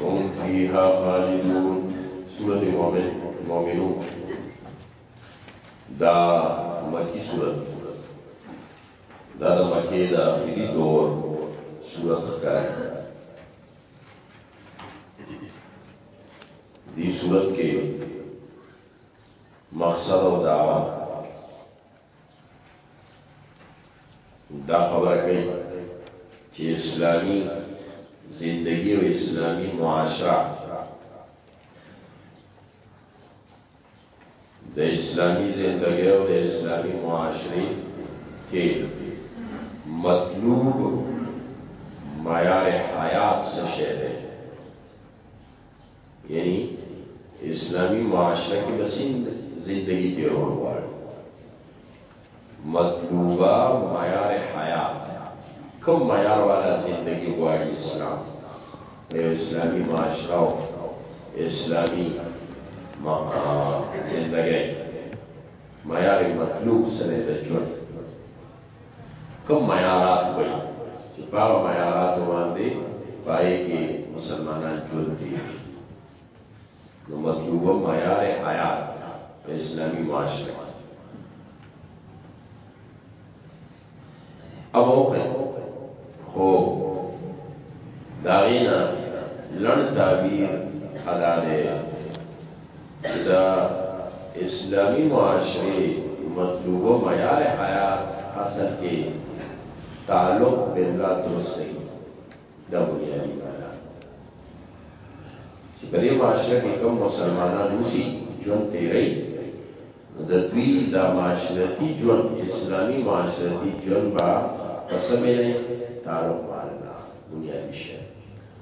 هم فيها خالدون سورة مؤمن مؤمنون دا مکی سورت دا دا مکی دا آخری دور سورت خکاری دی سورت کے مقصد و دعوت دا خبره کوي چې اسلامي زندگی او اسلامي معاشره د اسلامي زندگی او د اسلامي معاشري کې مطلوب معیار حیات څه شی دی یعنی اسلامی معاشره کې بسین زندگی تیرول غواړي مطلوبه معیار حیات کوم معیار والا زندگی غواړي اسلام یو اسلامی معاشره او اسلامی زندگی معیار مطلوب سره د ژوند کوم معیارات وایي چې په هغه معیاراتو باندې پای کې مسلمانان ژوند دي نو مطلوبه معیار حیات په اسلامي معاشره کې او خو داغینا لړ تعبیر ادا ده چې د اسلامي معاشرې مطلوبه معیار حیات اصل کې تعلق بالله درست دی دا بنیادي معنا چې په دې معاشره کې کوم مسلمانان اوسي ژوند تیری د دوی د معاشرتي ژوند اسلامي معاشرتي ژوند به په سمې تعلق باندې بنیادي شی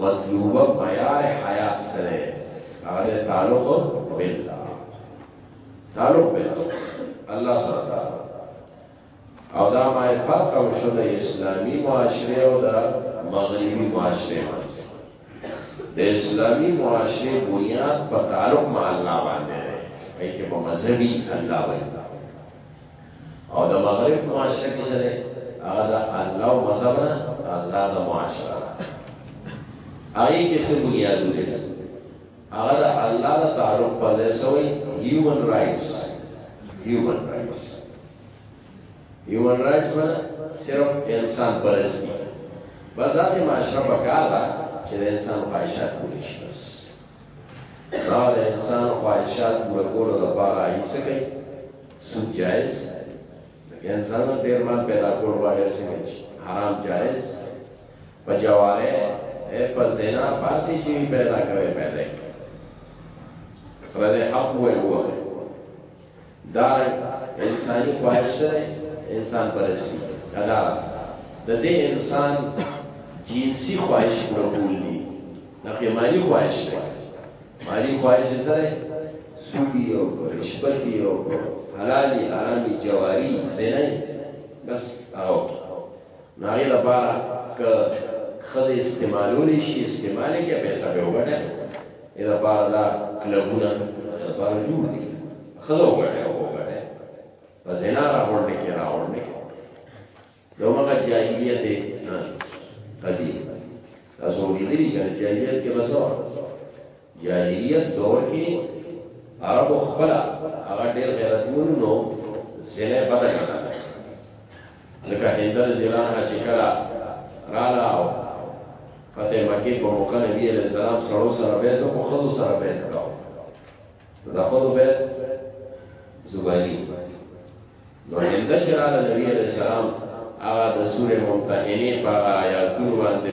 مطلوبه معیار حیات څه دی؟ هغه دی تعلق بالله، تعلق بالله، الله سره تعلق او دا معرفت او شو د اسلامي معاشره او د مغربي معاشره باندې د اسلامي معاشره بنیاد په تعلق مع الله باندې دی چې په مذهبي الله باندې او د مغرب معاشره کې څه دی هغه د الله او مذهب نه آزاد معاشره ده هغه کې څه بنیادونه دي هغه د الله د تعارف په ځای سوی هیومن رائټس هیومن رائټس هیومن رائټس باندې صرف انسان پرستی بس داسې معاشره پکار ده چې د انسان خواهشات پوره شي دا د انسان خواهشات پوره کولو لپاره عاید څه کوي؟ سود جایز؟ لکه انسان ته ډېر مال پیدا کول غواړي هسې نه چې حرام جایز؟ په جوارې په زنا په هسې چې وي پیدا کوي پیدا یې کړي. پردی حق وویل ووایي دا انساني خواهش سره انسان پرستی دا د دې انسان جنسي خواهش پوره کول دي د خمالي خواهش سره مالي خواهش سره سودی او رشوتی او حلالي حرامي جواري زنای بس او نو هغې لپاره که ښځې استعمالولی شي استعمال یې کړي پیسه پرې وګټي هغې لپاره دا کلبونه هغې لپاره جوړ دي ښځه وګټي او وګټي په زنا راغونډې کې راغونډې کې یو مخه جاهلیت قدیم تاسو وګورئ کنه جاهلیت کې بسوا جاهلیت دور کې عربو خپل هغه ډیر غیرتمن نو زنه بده ګڼل لکه هندره جلان ها چې کړه رالا او فتح مکه په موقع نبی علیہ السلام سره سره بیت او خزو سره بیت کاو دا خزو بیت زبانی نو هنده چې رالا نبی علیہ السلام هغه د سورې ممتحنه په آیاتونو باندې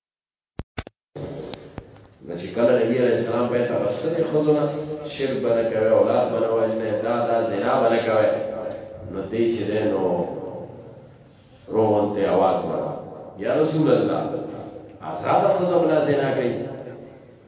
نو چې کله نبی علیہ السلام په تبسنه خزونه شرک بنه کوي اولاد بنه وجنه دا دا زنا بنه کوي نو دې چې نو روان ته आवाज ورا یا رسول الله آزاد خزم لا زنا کوي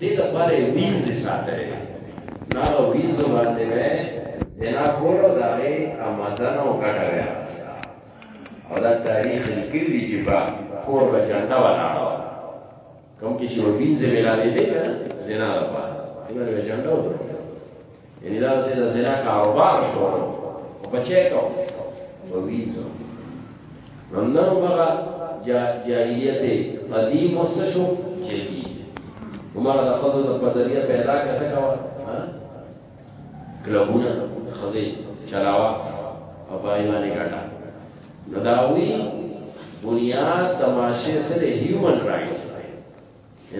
دې د پاره وینځ ساتلې نه او وینځ باندې وې زنا کولو دا غي آمدن او ګټه وې او دا تاریخ لیکل دي چې با کور به جنډه ولاړه کوم کې چې وینځ ویلالې دې زنا لپاره دغه جنډه ولاړه یعنی دا چې د زنا کاروبار شو او بچی کو نو ویزو نو نو هغه جاهلیت قدیم او څه شو جدید عمر د خزو د بدریه پیدا کسه کوا کلبونه خزه چلاوا او پای باندې ګټا نو دا وی بنیاد د معاشره سره هیومن رائټس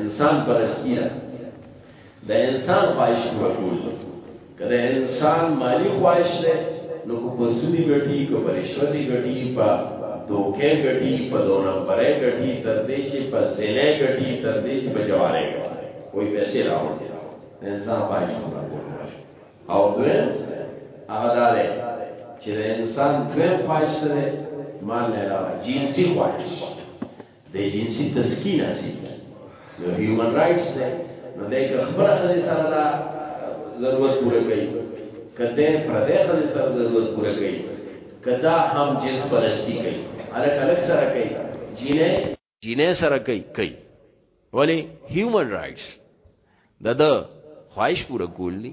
انسان پرستی ده د انسان خواهش پوره کول که د انسان مالی خواهش ده نو که په سودی ګټي که په رشوتي ګټي په دوکه ګټي په دو نمبرې ګټي تر دې چې په زینې ګټي تر دې چې په جوارې ګټي وای پیسې راوړي د انسان خواهش پوره کول او دویم هغه دا ده چې د انسان دویم خواهش ده مال نه علاوه جنسي خواهش دی جنسی تسکین حاصل کی نو هیومن رائټس دی نو دی که خپل خزه سره دا ضرورت پوره کوي کده پردې خزه سره ضرورت پوره کوي کدا هم جنس پرستی کوي الک الک سره کوي جینې جینې سره کوي کوي ولی هیومن رائټس د د خواهش پوره کول دي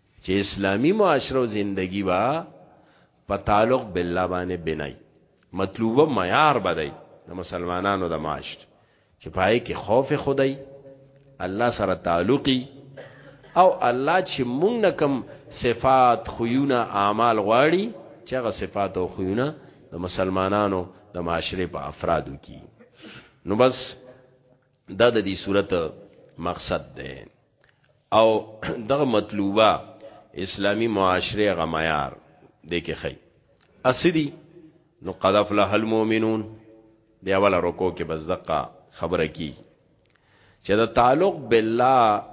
چه اسلامی معاشره و زندگی با په تعلق بالله باندې بنای مطلوبه معیار بدای د مسلمانانو د معاشره چې پای کې خوف خدای الله سره تعلقي او الله چې مونږ نه کم صفات خيونه اعمال غواړي چې هغه صفات او خيونه د مسلمانانو د معاشره په افرادو کې نو بس دا د دې صورت مقصد ده او دغه مطلوبه اسلامی معاشره غمیار دې کې خی اسدی نو قد افلح المؤمنون دی اول رکو کې بس دقه خبره کی چې دا تعلق بالله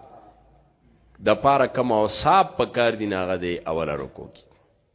د پاره کوم او صاحب پکار دی ناغه دی اول رکو کې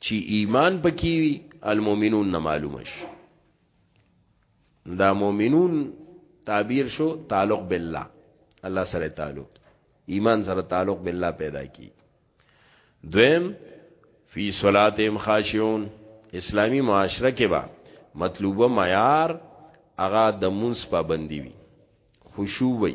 چی ایمان پکی وی المؤمنون نه معلومه شي دا مؤمنون تعبیر شو تعلق بالله الله سره تعلق ایمان سره تعلق بالله پیدا کی دویم فی صلاتهم خاشعون اسلامی معاشره کې با مطلوبه معیار اغا د منس پابندی وی خشوع وی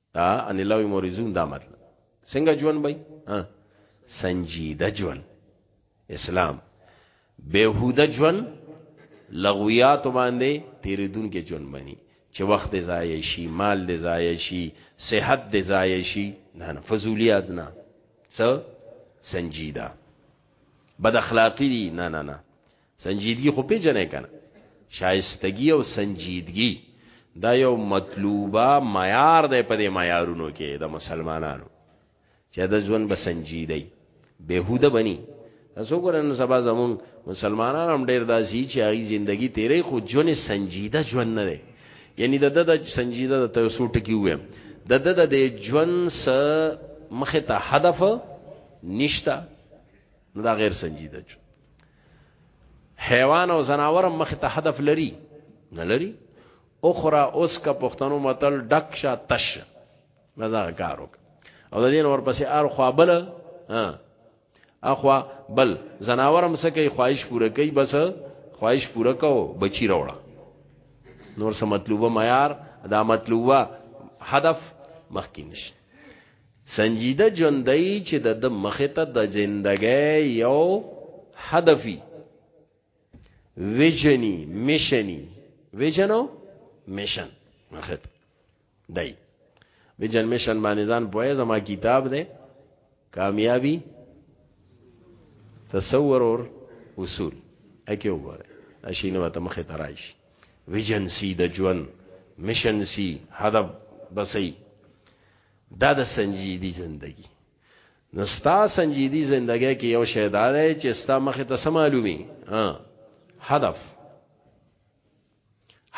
ها ان الله یمرزون دا مطلب څنګه ژوند بای ها سنجیده ژوند اسلام بهوده ژوند لغویات باندې تیریدون کې ژوند منی چې وخت دې ضایع شي مال دې ضایع شي صحت دې ضایع شي نه نه فضولیات نه څه سنجیده بد اخلاقی دي نه نه نه سنجیدګي خو پیژنې کنه شایستګي او سنجیدګي دا یو مطلوبه معیار دی په دې معیارونو کې د مسلمانانو چې د ژوند به سنجیدای بهوده بني تاسو ګورئ نن سبا زمون مسلمانان هم ډیر داسي چې هغه ژوندۍ تیرې خو جون سنجیده ژوند نه دی یعنی د د سنجیده د تاسو ټکی ویم د د د ژوند س مخه ته هدف نشتا نو دا غیر سنجیده چو حیوان او زناور مخ ته هدف لري نه لري اخرى اوس کا پښتنو متل ډک شا تش مزه کارو او د دین ورپسې ار خو بل ها اخوا بل زناورم سکه خواهش پوره کوي بس خواهش پوره کو بچی راوړه نور سم مطلوبه معیار دا مطلوبه هدف مخکې نشي سنجیده ژوندی چې د ده مخې ته د زندګۍ یو هدفي ویژنی میشنی ویژنو میشن مخې ته دی ویژن میشن باندې ځان پوهه زما کتاب دی کامیابی تصور اور اصول اکی وګوره اشینه وته مخه ترایش ویژن سی د ژوند مشن سی هدف بسئی دا د سنجیدی زندگی نو ستا سنجیدی زندگی کې یو شی دا دی چې ستا مخې ته څه معلومي هدف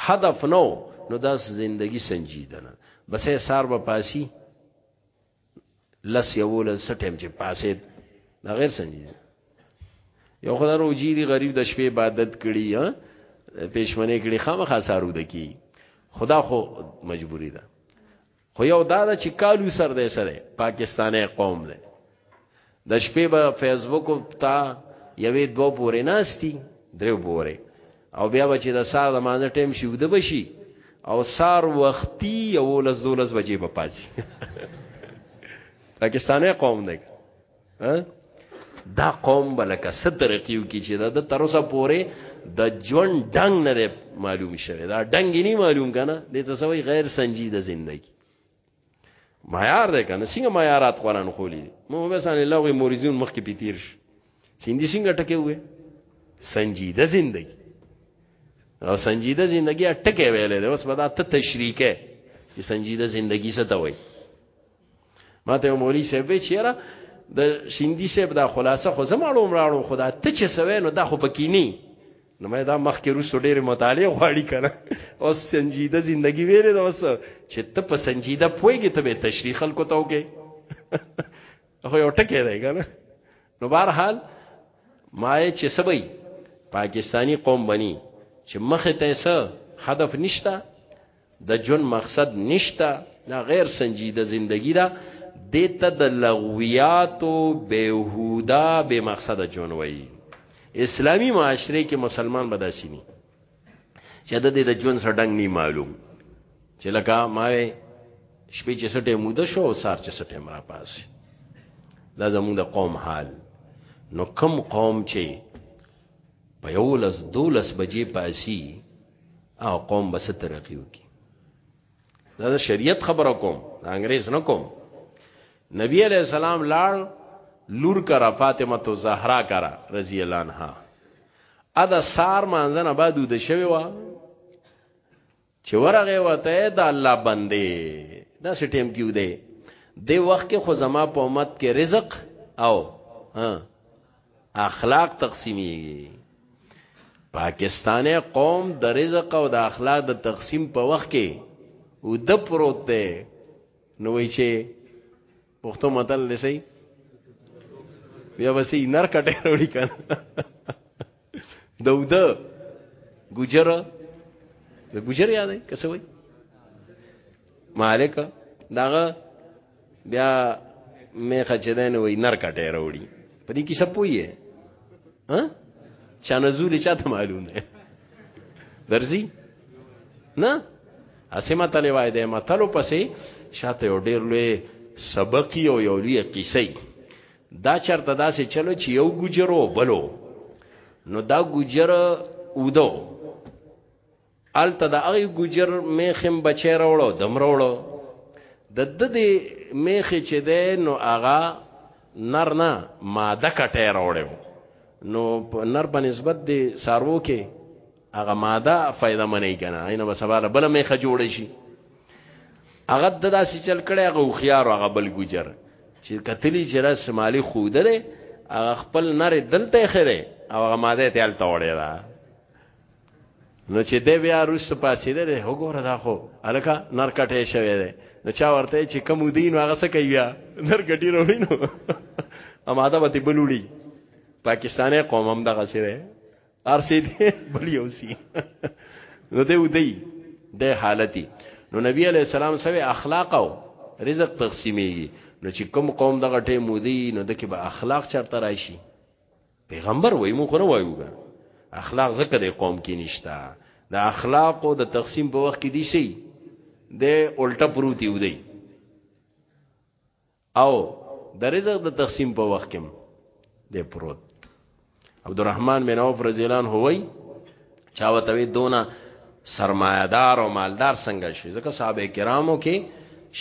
هدف نو نو دا زندگی سنجیده نه بس یې سار به پاسی لس یو لس ټیم چې پاسې دا غیر سنجیده یو خدای روجی دی غریب د شپې عبادت کړي ها پېشمنه کړي خامخا سارو دکی خدا خو مجبوری ده خو یو دا ده چې کالو سر دی سره پاکستاني قوم دی د شپې به فیسبوک ته یوې دوه پورې ناشتي درو پورې او بیا به چې د سار د مانځه ټیم شي وده بشي او سار وختي یو لز دولس بجې به پاتې پاکستاني قوم دی دا قوم بلکه ستر کیو کی چې د تر اوسه پورې د جون ډنګ نه معلوم شوی دا ډنګ نه معلوم کنه د تسوی غیر سنجیده زندگی معیار ده کنه څنګه معیارات قران خولې دي مو به سن الله غي مورزون مخ کې پیتیر شي سندي څنګه ټکه وې سنجیده زندگی او سنجیده زندگی ټکه ویلې ده اوس به دا ته تشریکه چې سنجیده زندگی څه ته وایي ماته یو مولوی صاحب وی چیرې د سیندی صاحب دا خلاصه خو زماړو مراړو خدا ته چې سوي نو دا خو پکې نه نو مې دا مخ کې روسو ډېر مطالعه غواړي کنه او سنجیده زندگی ویلې دا اوس چې ته په سنجیده پويږي ته به تشریح خلکو ته وګي خو یو ټکی دی کنه نو بهر حال ما چې سبي پاکستانی قوم بني چې مخه ته څه هدف نشته د جون مقصد نشته دا غیر سنجیده زندگی ده دیتا د لغویاتو بیهودا بے مقصد جون وئی اسلامی معاشره کې مسلمان بداسی نی چې د دې د جون سره ډنګ نی معلوم چې لکه ما شپې چې سټه موده شو او سار چې سټه مرا پاس دا زموږ د قوم حال نو کم قوم چې په یولس دولس بجې پاسی او قوم بس ترقی وکي دا شریعت خبره کوم دا انګريز نه کوم نبی علیہ السلام لاړ لور کرا فاطمه تو زهرا کرا رضی الله عنها ادا سار مانځنه بعد د شوی و چې ورغه وته د الله بندې دا سټیم کیو دی د وخت کې خو زما په امت کې رزق او ها اخلاق تقسیمیږي پاکستاني قوم د رزق او د اخلاق د تقسیم په وخت کې او د پروت دی نو وی چې پښتو متل نه سي بیا وسی نر کټه وروړي کنه داوود ګجر د ګجر یادې کسه وای مالک داغه بیا مې خچدان وای نر کټه وروړي په دې کې سپوي ها چانه زولې چاته معلوم نه درځي نه اسې متل وای د متلو پسې شاته یو ډیر لوی سبق یو یو لوی قصې دا چرته داسې چلو چې یو ګجرو بلو نو دا ګجر ودو الته د هغه ګجر میخم بچی راوړو دم راوړو د د دې میخې چې ده نو هغه نر نه ماده کټه راوړو نو نر په نسبت د سارو کې هغه ماده فائدہ منې کنه اینه به سبا بل میخه جوړ شي هغه د داسې چل کړي هغه خيار هغه بل ګجر چې کتلی چې را سمالي خوده ده هغه خپل نره دلته خره او هغه ماده ته الته وړي دا نو چې د بیا روس پاسې ده وګوره دا خو الکه نر کټه شوی ده نو چا ورته چې کوم دین هغه څه کوي بیا نر کټی وروړي نو اماده به بلوړي پاکستاني قوم هم دغه سره ارسي دې بل یو سي نو دې ودی د حالتي نو نبی علی السلام سوي اخلاق او رزق تقسیمیږي نو چې کوم قوم دغه ټیم مودي نو د کې به اخلاق چرته راشي پیغمبر وای مو خو نه وایو اخلاق زکه د قوم کې نشتا د اخلاق او د تقسیم په وخت کې دي شي د الټا پروتي ودی او د رزق د تقسیم په وخت کې دی پروت عبدالرحمن بن عوف رضی الله عنه وای چا وتوی دونه سرمایدار او مالدار څنګه شي ځکه صحابه کرامو کې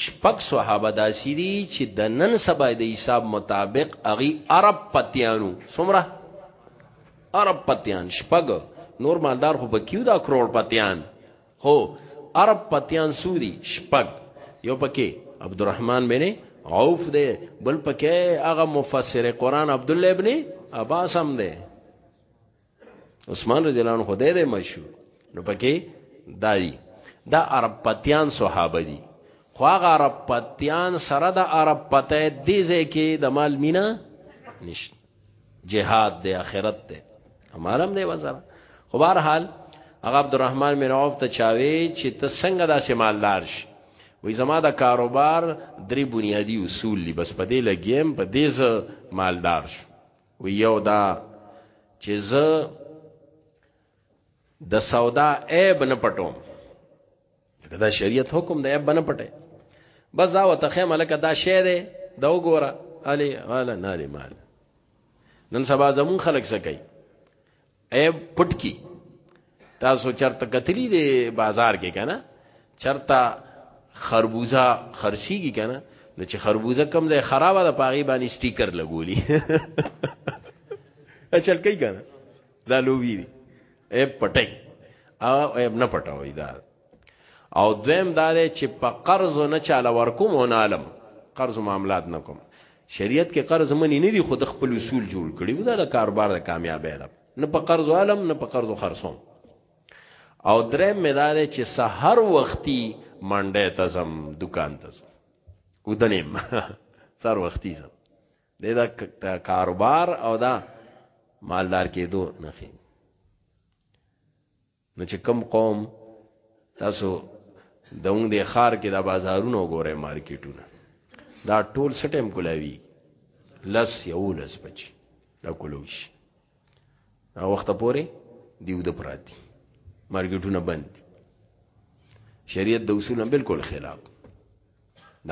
شپږ صحابه داسي دي چې د نن سبا د حساب مطابق اغي عرب پتیانو سمره عرب پتیان شپږ نور مالدار خو بکیو دا کروڑ پتیان هو عرب پتیان سودی شپګ یو پکې عبدالرحمن بن عوف دی بل پکې هغه مفسر قران عبد الله ابن عباس هم دی عثمان رضی الله عنه خدای دی مشهور نو پکې دای دا عرب پتیان صحابه دي خو هغه عرب پتیان سره د عرب پته دي ځکه د مال مینا نشته جهاد دی اخرت دی امارم دی وزره خو بهر حال هغه عبدالرحمن بن عوف ته چاوي چې ته څنګه داسې مالدار شي وې زما د کاروبار درې بنیادی اصول دي بس په دې لګیم په دې ز مالدار شو وی یو دا چې ز د سودا عیب نه پټوم لکه دا شریعت حکم دی بنه پټه بس دا وته خیمه لکه دا شی دی دا وګوره علي والا نه لري مال نن سبا زمون خلک څه کوي اے پټ کی تاسو چرته کتلی دی بازار کې کنه چرته خربوزه خرسیږي کنه نو چې خربوزه کم ځای خرابه ده پاغي باندې سټیکر لګولي اچل کوي کنه دا لوی دی ایب پټي او ایب نه پټوي دا او دویم دا دی چې په قرض نه چاله ورکوم او نه علم قرض معاملات نه کوم شریعت کې قرض منی نه دی خود خپل اصول جوړ کړی دا د کاروبار د کامیابی ده نه په قرض علم نه په قرض خرصوم او درې مدار چې سحر وختي منډه تزم دکان تزم ودنیم سحر وختي زم د دا کاروبار او دا مالدار کېدو نه خي نو چې کم قوم تاسو دونګ د خار کې د بازارونو وګوره مارکیټونه دا ټول سټیم کولاوی لس یو لس بچي دا کولوش دا وخت پورې دیو د پراتی مارکیټونه بند دي شریعت د اصولو بالکل خلاف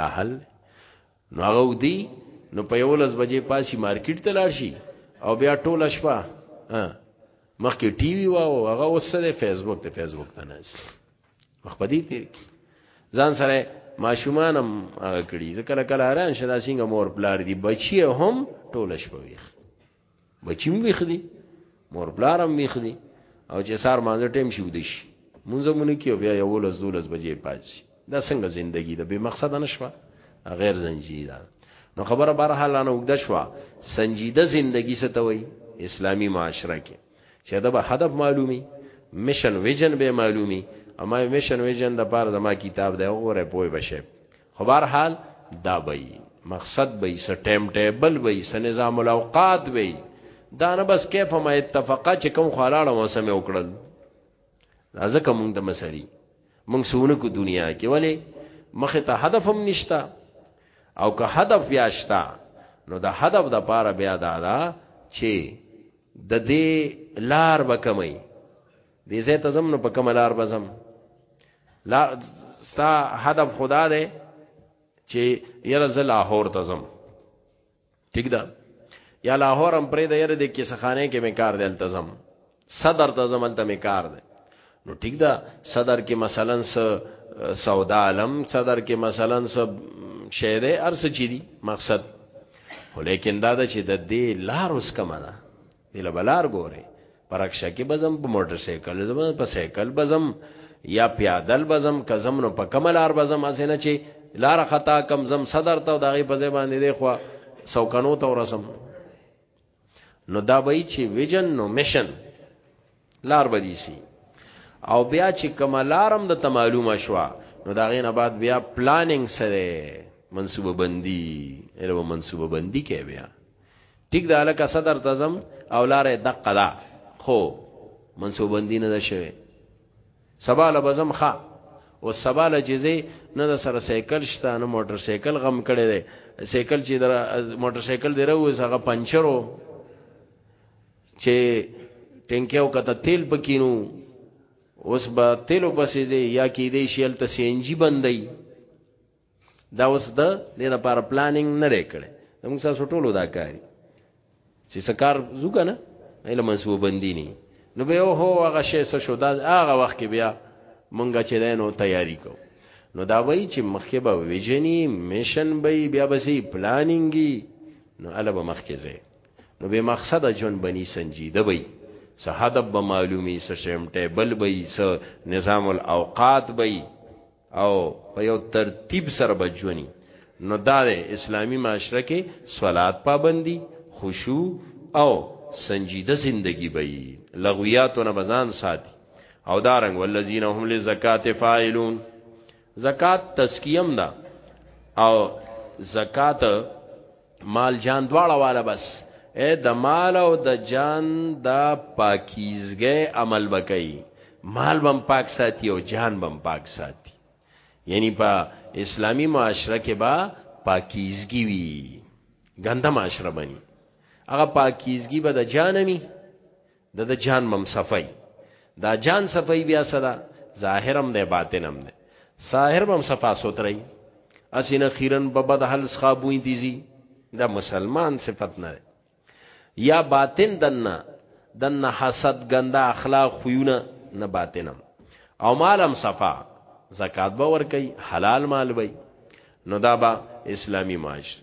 دا حل نو هغه ودی نو په یولس بجې پاسی مارکیټ ته لاړ شي او بیا ټوله شپه مخکې ټي وي واو هغه اوس د فیسبوک ته فیسبوک ته ناس مخ پدې تیر ځان سره ماشومان هم کړي ځکه کله کله اران شدا سنگ مور پلار دی بچي هم ټوله شپه ویخ بچی هم ویخ دی مور پلار هم ویخ دی او چې سار مانځه ټیم شي ودی شي مونږ مونږ کې بیا یو لس دولس بجې پاتې دا څنګه زندگی ده به مقصد نشوه غیر زنجیده نو خبره بهر حال نه وګد شوه سنجیده زندگی څه ته وای اسلامی معاشره کې چې دا به هدف معلومي میشن ویژن به معلومي اما میشن ویژن د پاره زما کتاب دی وګوره پوي بشه خو بهر حال دا به مقصد به یې ټیم ټیبل به یې نظام الاوقات به یې دا نه بس کیف ما اتفقا چې کوم خلاړه موسم وکړل دا ځکه مونږ د مسری مونږ سونه کو دنیا کې ولی مخه ته هدف هم نشتا او که هدف یاشتا نو د هدف د پاره بیا دا دا چې د دې لار وکمي دې زه ته زم نو په کوم لار بزم لا ستا هدف خدا دی چې یره زه لاهور ته زم ٹھیک ده یا لاهور هم پرې د یره د کیسه خانه کې مې کار دی التزم صدر ته زم الته مې کار دی نو ٹھیک ده صدر کې مثلا س سودا علم صدر کې مثلا س شهر ارس چي دي مقصد ولیکن دا د چې د دې لار اوس کمه ده دله بلار ګوره پرکشه کې بزم په موټر سایکل زما په سایکل بزم یا پیادل بزم کزم نو په کملار بزم اسنه چې لار خطا کم زم صدر ته دغه په ځای باندې دی خو سوکنو ته ورسم نو دا به چې ویژن نو میشن لار بدی سی او بیا چې کوم لارم د معلومه شوا نو دا غینه بعد بیا پلانینګ سره منصوبه بندي علم منصوبه بندي کې بیا ټیک دا لکه صدر تزم او لارې دقه دا خو منصوبه بندي نه ده شوی سباله بزم خا او سباله جزې نه د سره سایکل شته نه موټر سایکل غم کړي دي سایکل چې در موټر سایکل دی راوځه هغه پنچرو چې ټینکی او کته تیل پکینو اوس به تیلو پسې ځي یا کې دې شیل ته سی ان جی بندي دا اوس د دې لپاره پلانینګ نه دی کړی موږ ساسو ټولو دا کاری چې سکار زو کنه ایله منسوب بندي نه نو به هو هغه شی څه شو دا هغه وخت کې بیا مونږه چې دینو تیاری کو نو دا وای چې مخکې به ویژنی میشن به بیا به سي پلانینګي نو الوب مخکې ځي نو به مقصد جون بنی سنجیده وي سه هدف به معلومي سه شیم ټیبل وي سه نظام الاوقات وي او په یو ترتیب سره بجونی نو دا اسلامی معاشره کې صلات پابندي خشوع او سنجیده زندگی وي لغویاتو نه بزان ساتي او دارنګ والذین هم لزکات فاعلون زکات تزکیم دا او زکات مال جان دواړه والا بس اے د مال او د جان دا پاکیزګه عمل وکي مال بم پاک ساتي او جان بم پاک ساتي یعنی په اسلامی معاشره کې با پاکیزګي وي ګنده معاشره بني هغه پاکیزګي به د جانمي د د جان مم صفای دا جان صفای بیا صدا ظاهرم ده باطنم ده ظاهر مم صفا سوتري اسینه خیرن ببد حل صحابوی دیزی دا مسلمان صفت نه یا باطن دنه دنه حسد ګنده اخلاق خوونه نه باطنم او مالم صفا زکات به ور کوي حلال مال وي نو دا به اسلامی معاشره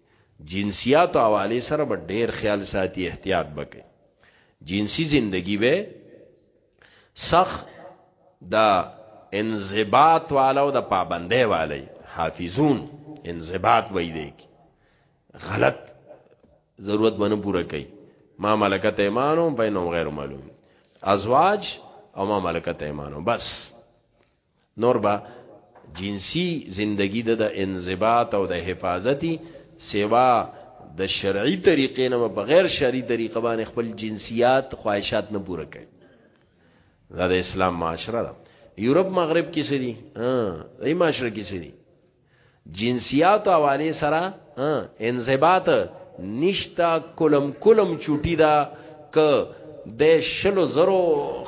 جنسیاتو حواله سره به ډیر خیال ساتي احتیاط وکړي جنسی زندگی به سخ دا انضباط والا او د پابندۍ والی حافظون انضباط وای دی غلط ضرورت باندې پوره کړي ما ملکت ایمانو بینهم غیر معلوم ازواج او ما ملکت ایمانو بس نور به جنسي زندګي د د انضباط او د حفاظتي سوا د شرعي طریقې نه په غیر شرعي طریقه باندې خپل جنسیات خواهشات نه پوره کوي دا د اسلام معاشره ده یورپ مغرب کې سړي ها دای معاشره کې سړي جنسیات حواله سره انضباط نشتا کلم کلم چوټی دا ک د شلو زرو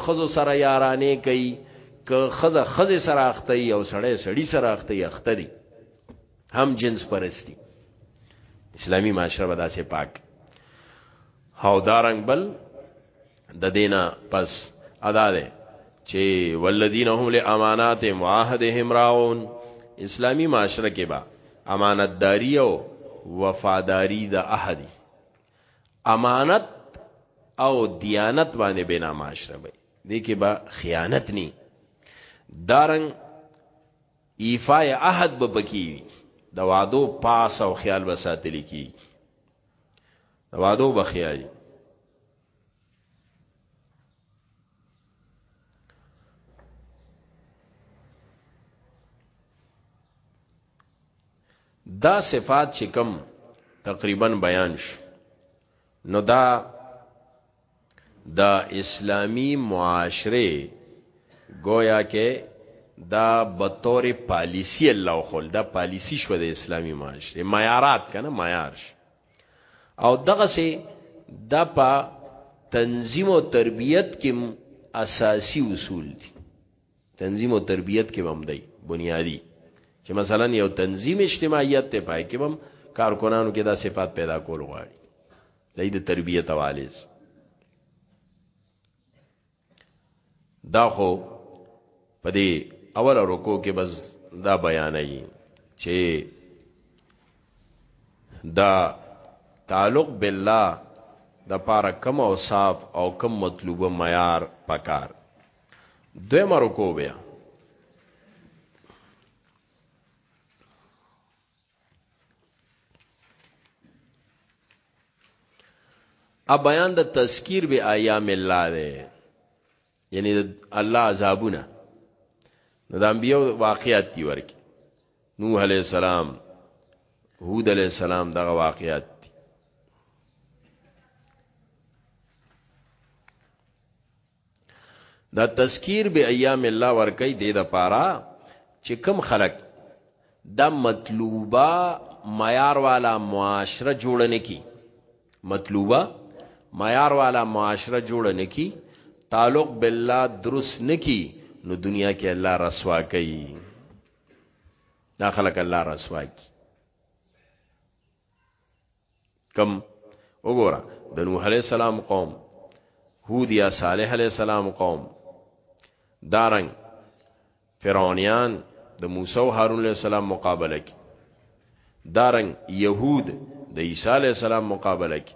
خزو سره یارانه کوي ک خزه خزه سره اخته او سړی سړی سره اخته اخته دي هم جنس پرستی اسلامی معاشره به داسې پاک او دارنګ بل د دینا پس ادا ده چې والذین هم لامانات معاهدهم راون اسلامی معاشره کې با امانتداری او وفاداری د احدی امانت او دیانت باندې بنا معاشره وي دې کې با خیانت ني دارنګ ایفای عهد به پکې د وادو پاس او خیال به ساتل کی د وادو بخیالي دا صفات چې کم تقریبا بیان شو نو دا د اسلامی معاشره گویا کې دا بطور پالیسی الله خل دا پالیسی شو د اسلامی معاشره معیارات کنه معیار شو او دغه سي د په تنظیم او تربیت کې اساسی اصول دي تنظیم او تربیت کې هم دی بنیادی چې مثلا یو تنظیم اجتماعیت ته پای کې هم کارکونانو کې دا صفات پیدا کول غواړي د تربیت حواله دا خو په دې اول رکو کې بس دا بیانې چې دا تعلق بالله د پاره کم او صاف او کم مطلوبه معیار پکار دوی مرکو بیا ا بیان د تذکیر به ایام الله ده یعنی د الله عذابونه نو د انبیو واقعیات دی ورکی نوح علیہ السلام هود علیہ السلام دغه واقعیات دی دا تذکیر به ایام الله ورکی دی د پاره چې کم خلق دا مطلوبه معیار والا معاشره جوړ نه کی مطلوبه معیار والا معاشره جوړ نه کی تعلق بالله درست نه کی نو دنیا کې الله رسوا کوي دا خلق الله رسوا کوي کم وګوره د نوح علی السلام قوم هود یا صالح علی السلام قوم دارنګ فرعونیان د موسی او هارون علی السلام مقابله کی دارنګ یهود د عیسی علی السلام مقابله کی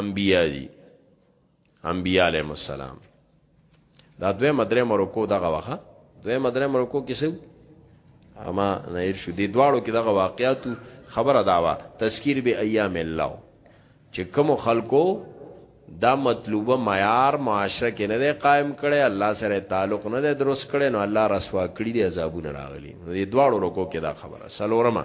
انبیاء دي انبیاء علیهم السلام دا دوی مدرې مرکو دغه وخه دوی مدرې مرکو کې سو اما نیر شو دي دواړو کې دغه واقعاتو خبره داوا تذکیر به ایام الله چې کوم خلکو دا مطلوبه معیار معاشره کې نه دی قائم کړي الله سره تعلق نه دی درست کړي نو الله رسوا کړی دی عذابونه راغلي نو دې دواړو رکو کې دا خبره سلورما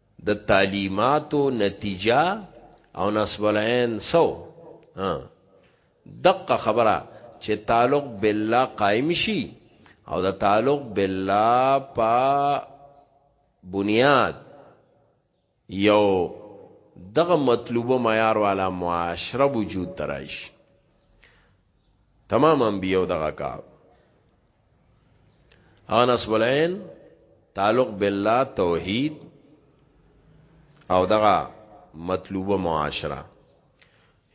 د تعلیماتو نتیجه او نصب العين سو دقه خبره چې تعلق بالله قائم شي او د تعلق بالله په بنیاد یو دغه مطلوبه معیار والا معاشره وجود ترایش تمام انبیو دغه کار انس بلعین تعلق بالله توحید او دغه مطلوبه معاشره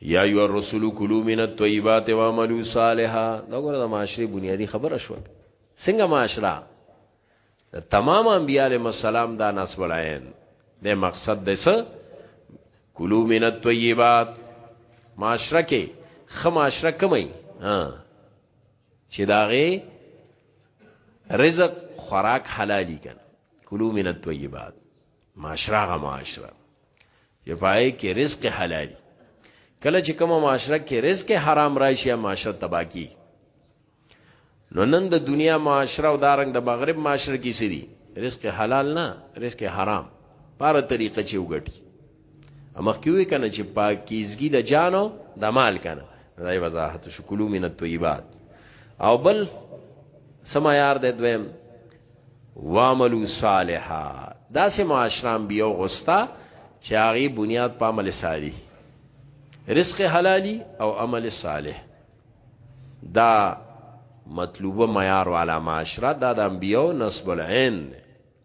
یا ایو الرسول کلو من الطیبات و عملو صالحا دا ګوره د معاشري بنیادی خبره شو څنګه معاشره د تمام انبیاء علیهم السلام دا نسب العین د مقصد د څه کلو من الطیبات معاشره کې خ معاشره کمی ها چې داغه رزق خوراک حلالي کنه کلو من الطيبات معاشره غا معاشره چې پای کې رزق حلالي کله چې کومه معاشره کې رزق حرام راشي یا معاشره تباکی نو نن د دنیا معاشره او دارنګ د مغرب معاشره کې سری رزق حلال نه رزق حرام پاره طریقه چې وګټي مخکوي کنه چې پاکیزګي د جانو د مال کنه دای وضاحت شو کلو من الطیبات او بل سما یار د دویم واملو صالحا دا سه معاشرام بیو غستا چې هغه بنیاد په عمل صالح رزق حلالي او عمل صالح دا مطلوبه معیار والا معاشره دا د انبیو نسب العين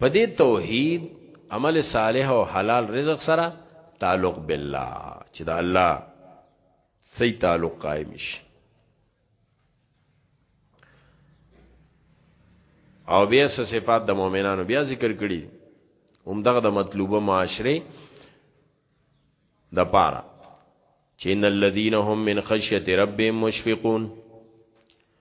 په دې توحید عمل صالح او حلال رزق سره تعلق بالله چې د الله صحیح تعلق قائم شي او بیا صفات د مؤمنانو بیا ذکر کړي هم دغه د مطلوبه معاشره د پاره چې ان الذين هم من خشيه ربهم مشفقون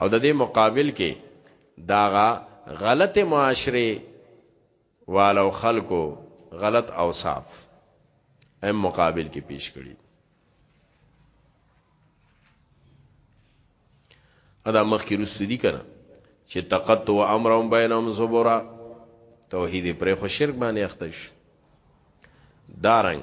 او د دې مقابل کې داغه غلط معاشره والو خلکو غلط اوصاف ام مقابل کې پیش کړي ادا مخ کې رسو دي کنه چې تقطع امرهم بینهم زبرا توحید پر خو شرک باندې اختش دارنګ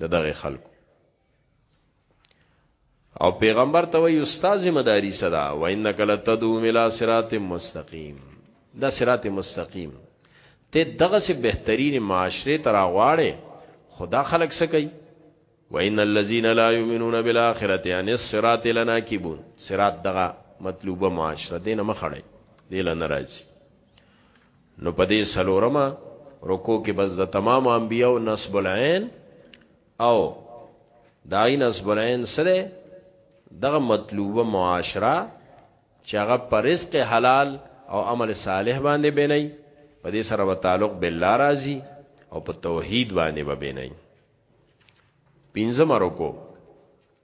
د دغه خلکو او پیغمبر ته وی استاد ذمہ داری صدا و انک لتدو ملا صراط مستقیم دا صراط مستقیم ته دغه سه بهترین معاشره ترا غواړي خدا خلق سکی و ان الذين لا يؤمنون بالاخره عن الصراط لناكبون صراط دغه مطلوبه معاشره دینه مخړی دی لناراضی نو پدې سلورما رکو کې بس د تمام انبیاء او نسب العين او دای نسب العين سره دغه مطلوبه معاشره چې هغه پر رزق حلال او عمل صالح باندې بنئ په دې سره به تعلق بالله راځي او په توحید باندې به بنئ پنځم رکو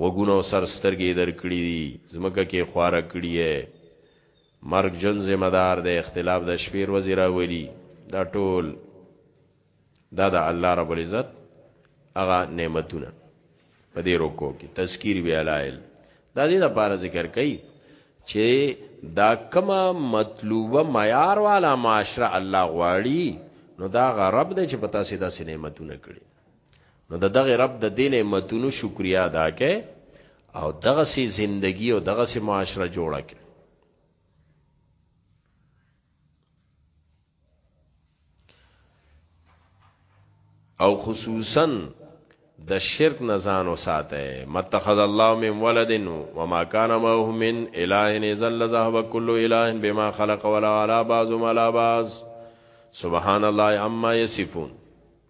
غوږونه او سر سترګې یې درکړي دي، ځمکه کې یې خواره کړي یې. مرګ ژوند ذمه دار دی، اختلاف د شپې ورځې راولي، دا ټول دا د الله رب العزت هغه نعمتونه په دې رکو کې تذکیر بیا لایل دا دې د پاره ذکر کړي چې دا کما مطلوبه معیار والا معاشره الله غواړي نو دا غرب دې چې پتا سي دا سنعمتونه کړي نو د دغه رب د دین متونو شکریا ادا کړي او دغه سي زندگی او دغه سي معاشره جوړه کړي او خصوصا د شرک نزان وساته متخذ الله من ولد و ما كان معه من اله اذا لذهب كل اله بما خلق ولا على بعض ولا بعض سبحان الله عما يصفون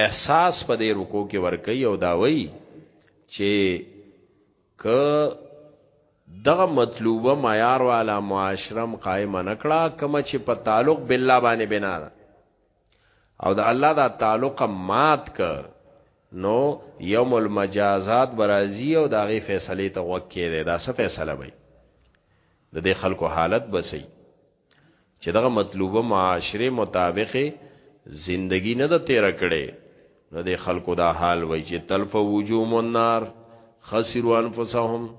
احساس په دې رکو کې ورکي او دا وایي چې ک دغه مطلوبه معیار والا معاشرم قائم نکړه کما چې په تعلق بالله باندې بنا ده او د الله دا تعلق مات ک نو یوم المجازات برازی او داغه فیصله ته وکړي دا څه فیصله وي د دې خلکو حالت بسې چې دغه مطلوبه معاشره مطابق زندگی نه د تیر کړي نو د خلکو دا حال وای چې تلف وجوم النار خسروا انفسهم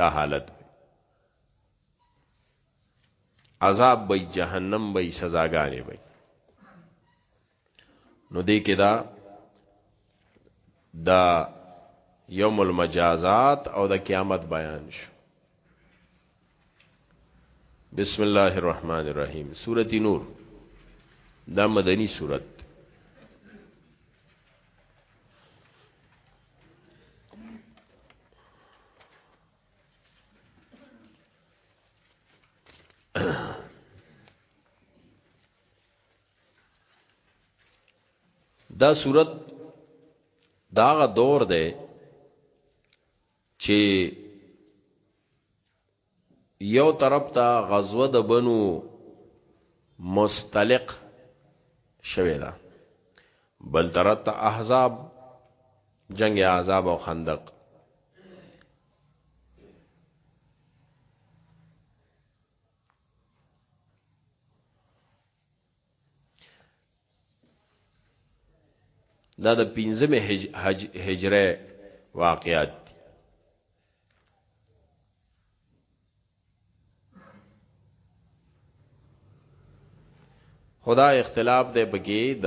دا حالت عذاب به جهنم به سزاګانې به نو دې کې دا دا یوم المجازات او د قیامت بیان شو بسم الله الرحمن الرحیم سورۃ نور دا مدنی سورۃ دا صورت داغه دور دی چې یو طرف ته غزوه د بنو مستلق شوه دا بل طرف ته احزاب جنگ احزاب او خندق دا د پنځمه هج هج هجره واقعات دي خدا اختلاف ده بګي د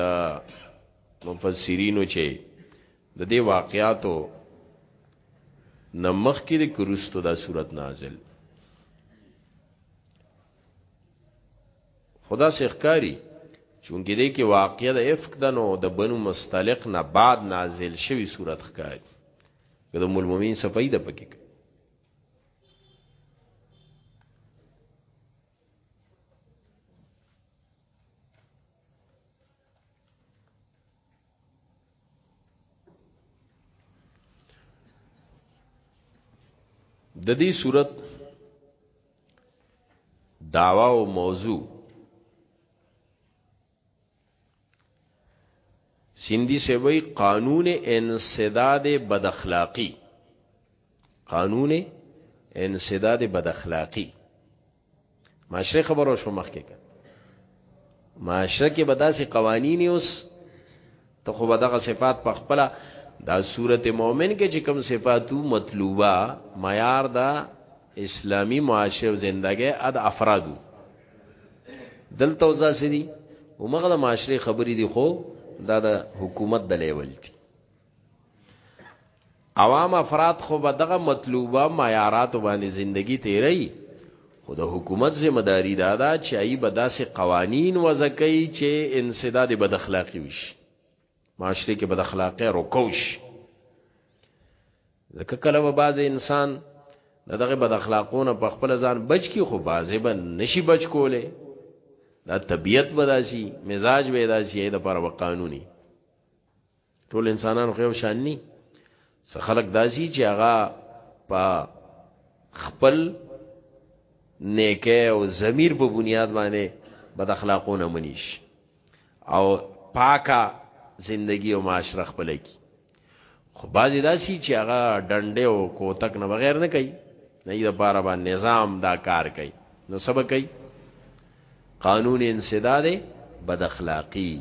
مفسرینو چې د دې واقعاتو نه مخکې د کرستو دا صورت نازل خدا سخکاری چونکه دې کې واقع د افک دنو د بنو مستلق نه بعد نازل شوی صورت ښکاری د مول مومن صفای د پکې د دې صورت داوا او موضوع سیندی سے وی قانون انسداد بد اخلاقی قانون انسداد بد اخلاقی معاشره خبرو شو مخ کې معاشره کې به داسې قوانین اوس ته خو به دغه صفات په خپل دا صورت مؤمن کې چې کوم صفاتو مطلوبه معیار دا اسلامی معاشره او زندګي اد افرادو دلته وځه سړي ومغه د معاشره خبرې دي خو دا د حکومت د لیول دي عوام افراد خو به دغه مطلوبه معیارات باندې زندگی تیری خو د حکومت ذمہ داری دا ده چې ای به داسې قوانین وضع کوي چې انسداد بد اخلاقی وشي معاشره کې بد اخلاقی روکوش ځکه کله به باز انسان دغه بد اخلاقونه په خپل ځان بچ کی خو بازه به نشي بچ کوله دا طبیعت بداسي مزاج بداسي د پر قانوني ټول انسانان خو یو شان ني څه خلک داسي چې هغه په خپل نیکه او ضمیر په بنیاد باندې بد اخلاقونه منیش او پاکه زندگی او معاشره خپل کی خو بازی داسي چې هغه ډنډه او کوتک نه بغیر نه کوي نه یې لپاره باندې نظام دا کار کوي نو سبا کوي قانون انسداد بد اخلاقی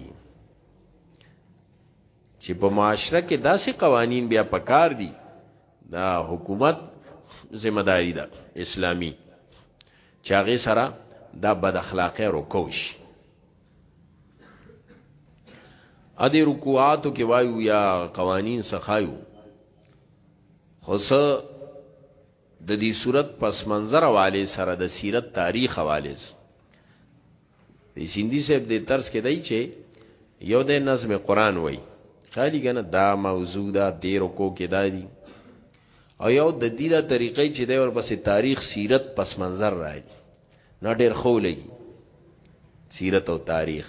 چې په معاشره کې داسې قوانین بیا پکار دي دا حکومت ذمہ داری ده دا اسلامی چې هغه سره دا بد اخلاقی روکوش ا دې رکوعاتو کې وایو یا قوانین سخایو خص د دې صورت پس منظر والے سره د سیرت تاریخ والے سره دی سیندی صاحب دی ترس کې دی چې یو د نظم قران وای خالی کنه دا موضوع دا دی رکو کې دا دی او یو د دې دا طریقې چې د ورپسې تاریخ سیرت پس منظر راځي نه ډېر خو لګي سیرت او تاریخ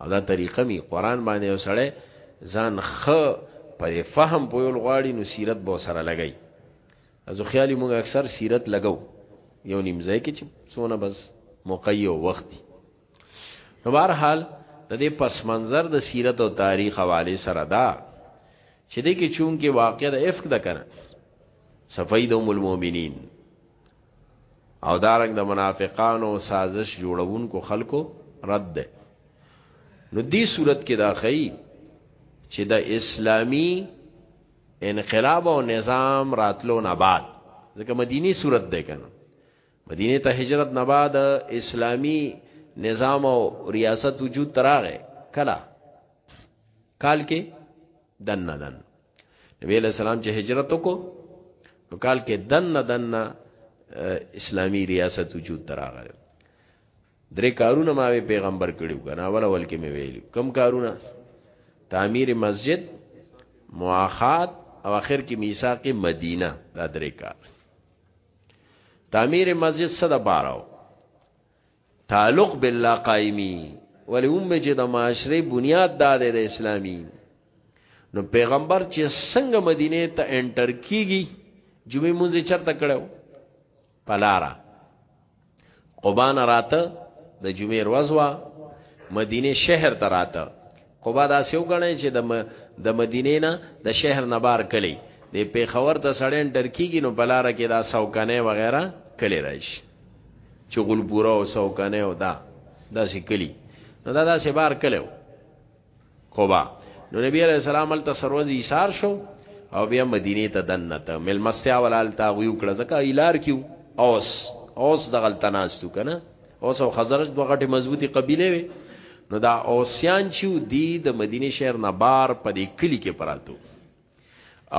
او دا طریقه می قران باندې یو سړی ځان خ په فهم پویل غواړي نو سیرت به سره لګی ازو خیالي موږ اکثر سیرت لګو یو نیم ځای کې چې څونه بس موقع او وخت دی نو بهر حال د دې پس منظر د سیرت او تاریخ حواله سره دا چې دې کې چون کې واقع د افق د کنه صفید ام المؤمنین او دارنګ د منافقانو سازش جوړونکو خلکو رد ده نو دی صورت کې دا خی چې د اسلامی انقلاب او نظام راتلو نه بعد ځکه مدینی صورت ده کنه مدینه ته هجرت نه بعد اسلامی نظام او ریاست وجود تراغه کلا کال کې دن نه دن نبی علیہ السلام چې هجرت وکړو نو کال کې دن دن اسلامی ریاست وجود دراغله درې کارونه ما وی پیغمبر کړیو کنه اول اول کې مې ویل کم کارونه تعمیر مسجد مواخات او اخر کې میثاق مدینه دا درې کار تعمیر مسجد صد بارو تعلق بالله قائمی ولی هم چې د معاشره بنیاد دا دی د اسلامی نو پیغمبر چې څنګه مدینه ته انټر کیږي جمعې مونږ چرته کړو پلارا قبان راته د جمعې ورځ وا مدینه شهر ته راته قبا دا سیو غنې چې د د مدینې نه د شهر نه بار کلی د پیښور ته سړین ټرکیږي نو بلاره کې دا سوکنه وغیرہ کلی راشي چغول پورا او سوکنه او دا داسې کلی نو دا داسې بار کلو کوبا نو نبی علیہ السلام ال تسروز ایثار شو او بیا مدینه ته دنت مل مستیا ولال تا غیو کړه ځکه ایلار کیو اوس اوس دغل تناستو کنه اوس او خزرج دوه غټي مضبوطی قبیله وي نو دا اوسیان چې دی د مدینه شهر نه بار په دې کلی کې پراتو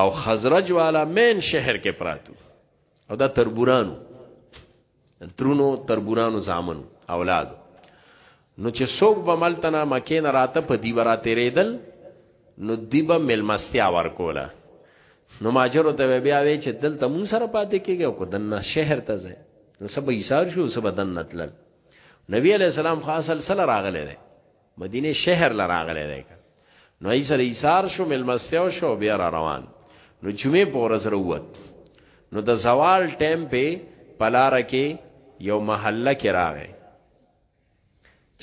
او خزرج والا مین شهر کې پراتو او دا تربورانو ترونو تربورانو زامنو اولادو نو چې څوک به ملتنا مکه نه راته په دی براته ریدل نو دی به ملمستیا ورکوله نو ماجرو ته بیا وی چې دلته مون سره پاتې کېږي او دنه شهر ته ځي نو سبا ایثار شو سبا دنه تلل نبی علی السلام خاصل سره راغله ده مدینه شهر لراغله دی نو ای سره ایثار شو ملمستیو شو بیا را روان نو جمعه په ورځ وروت نو د زوال ټیم په پلار کې یو محله کې راغې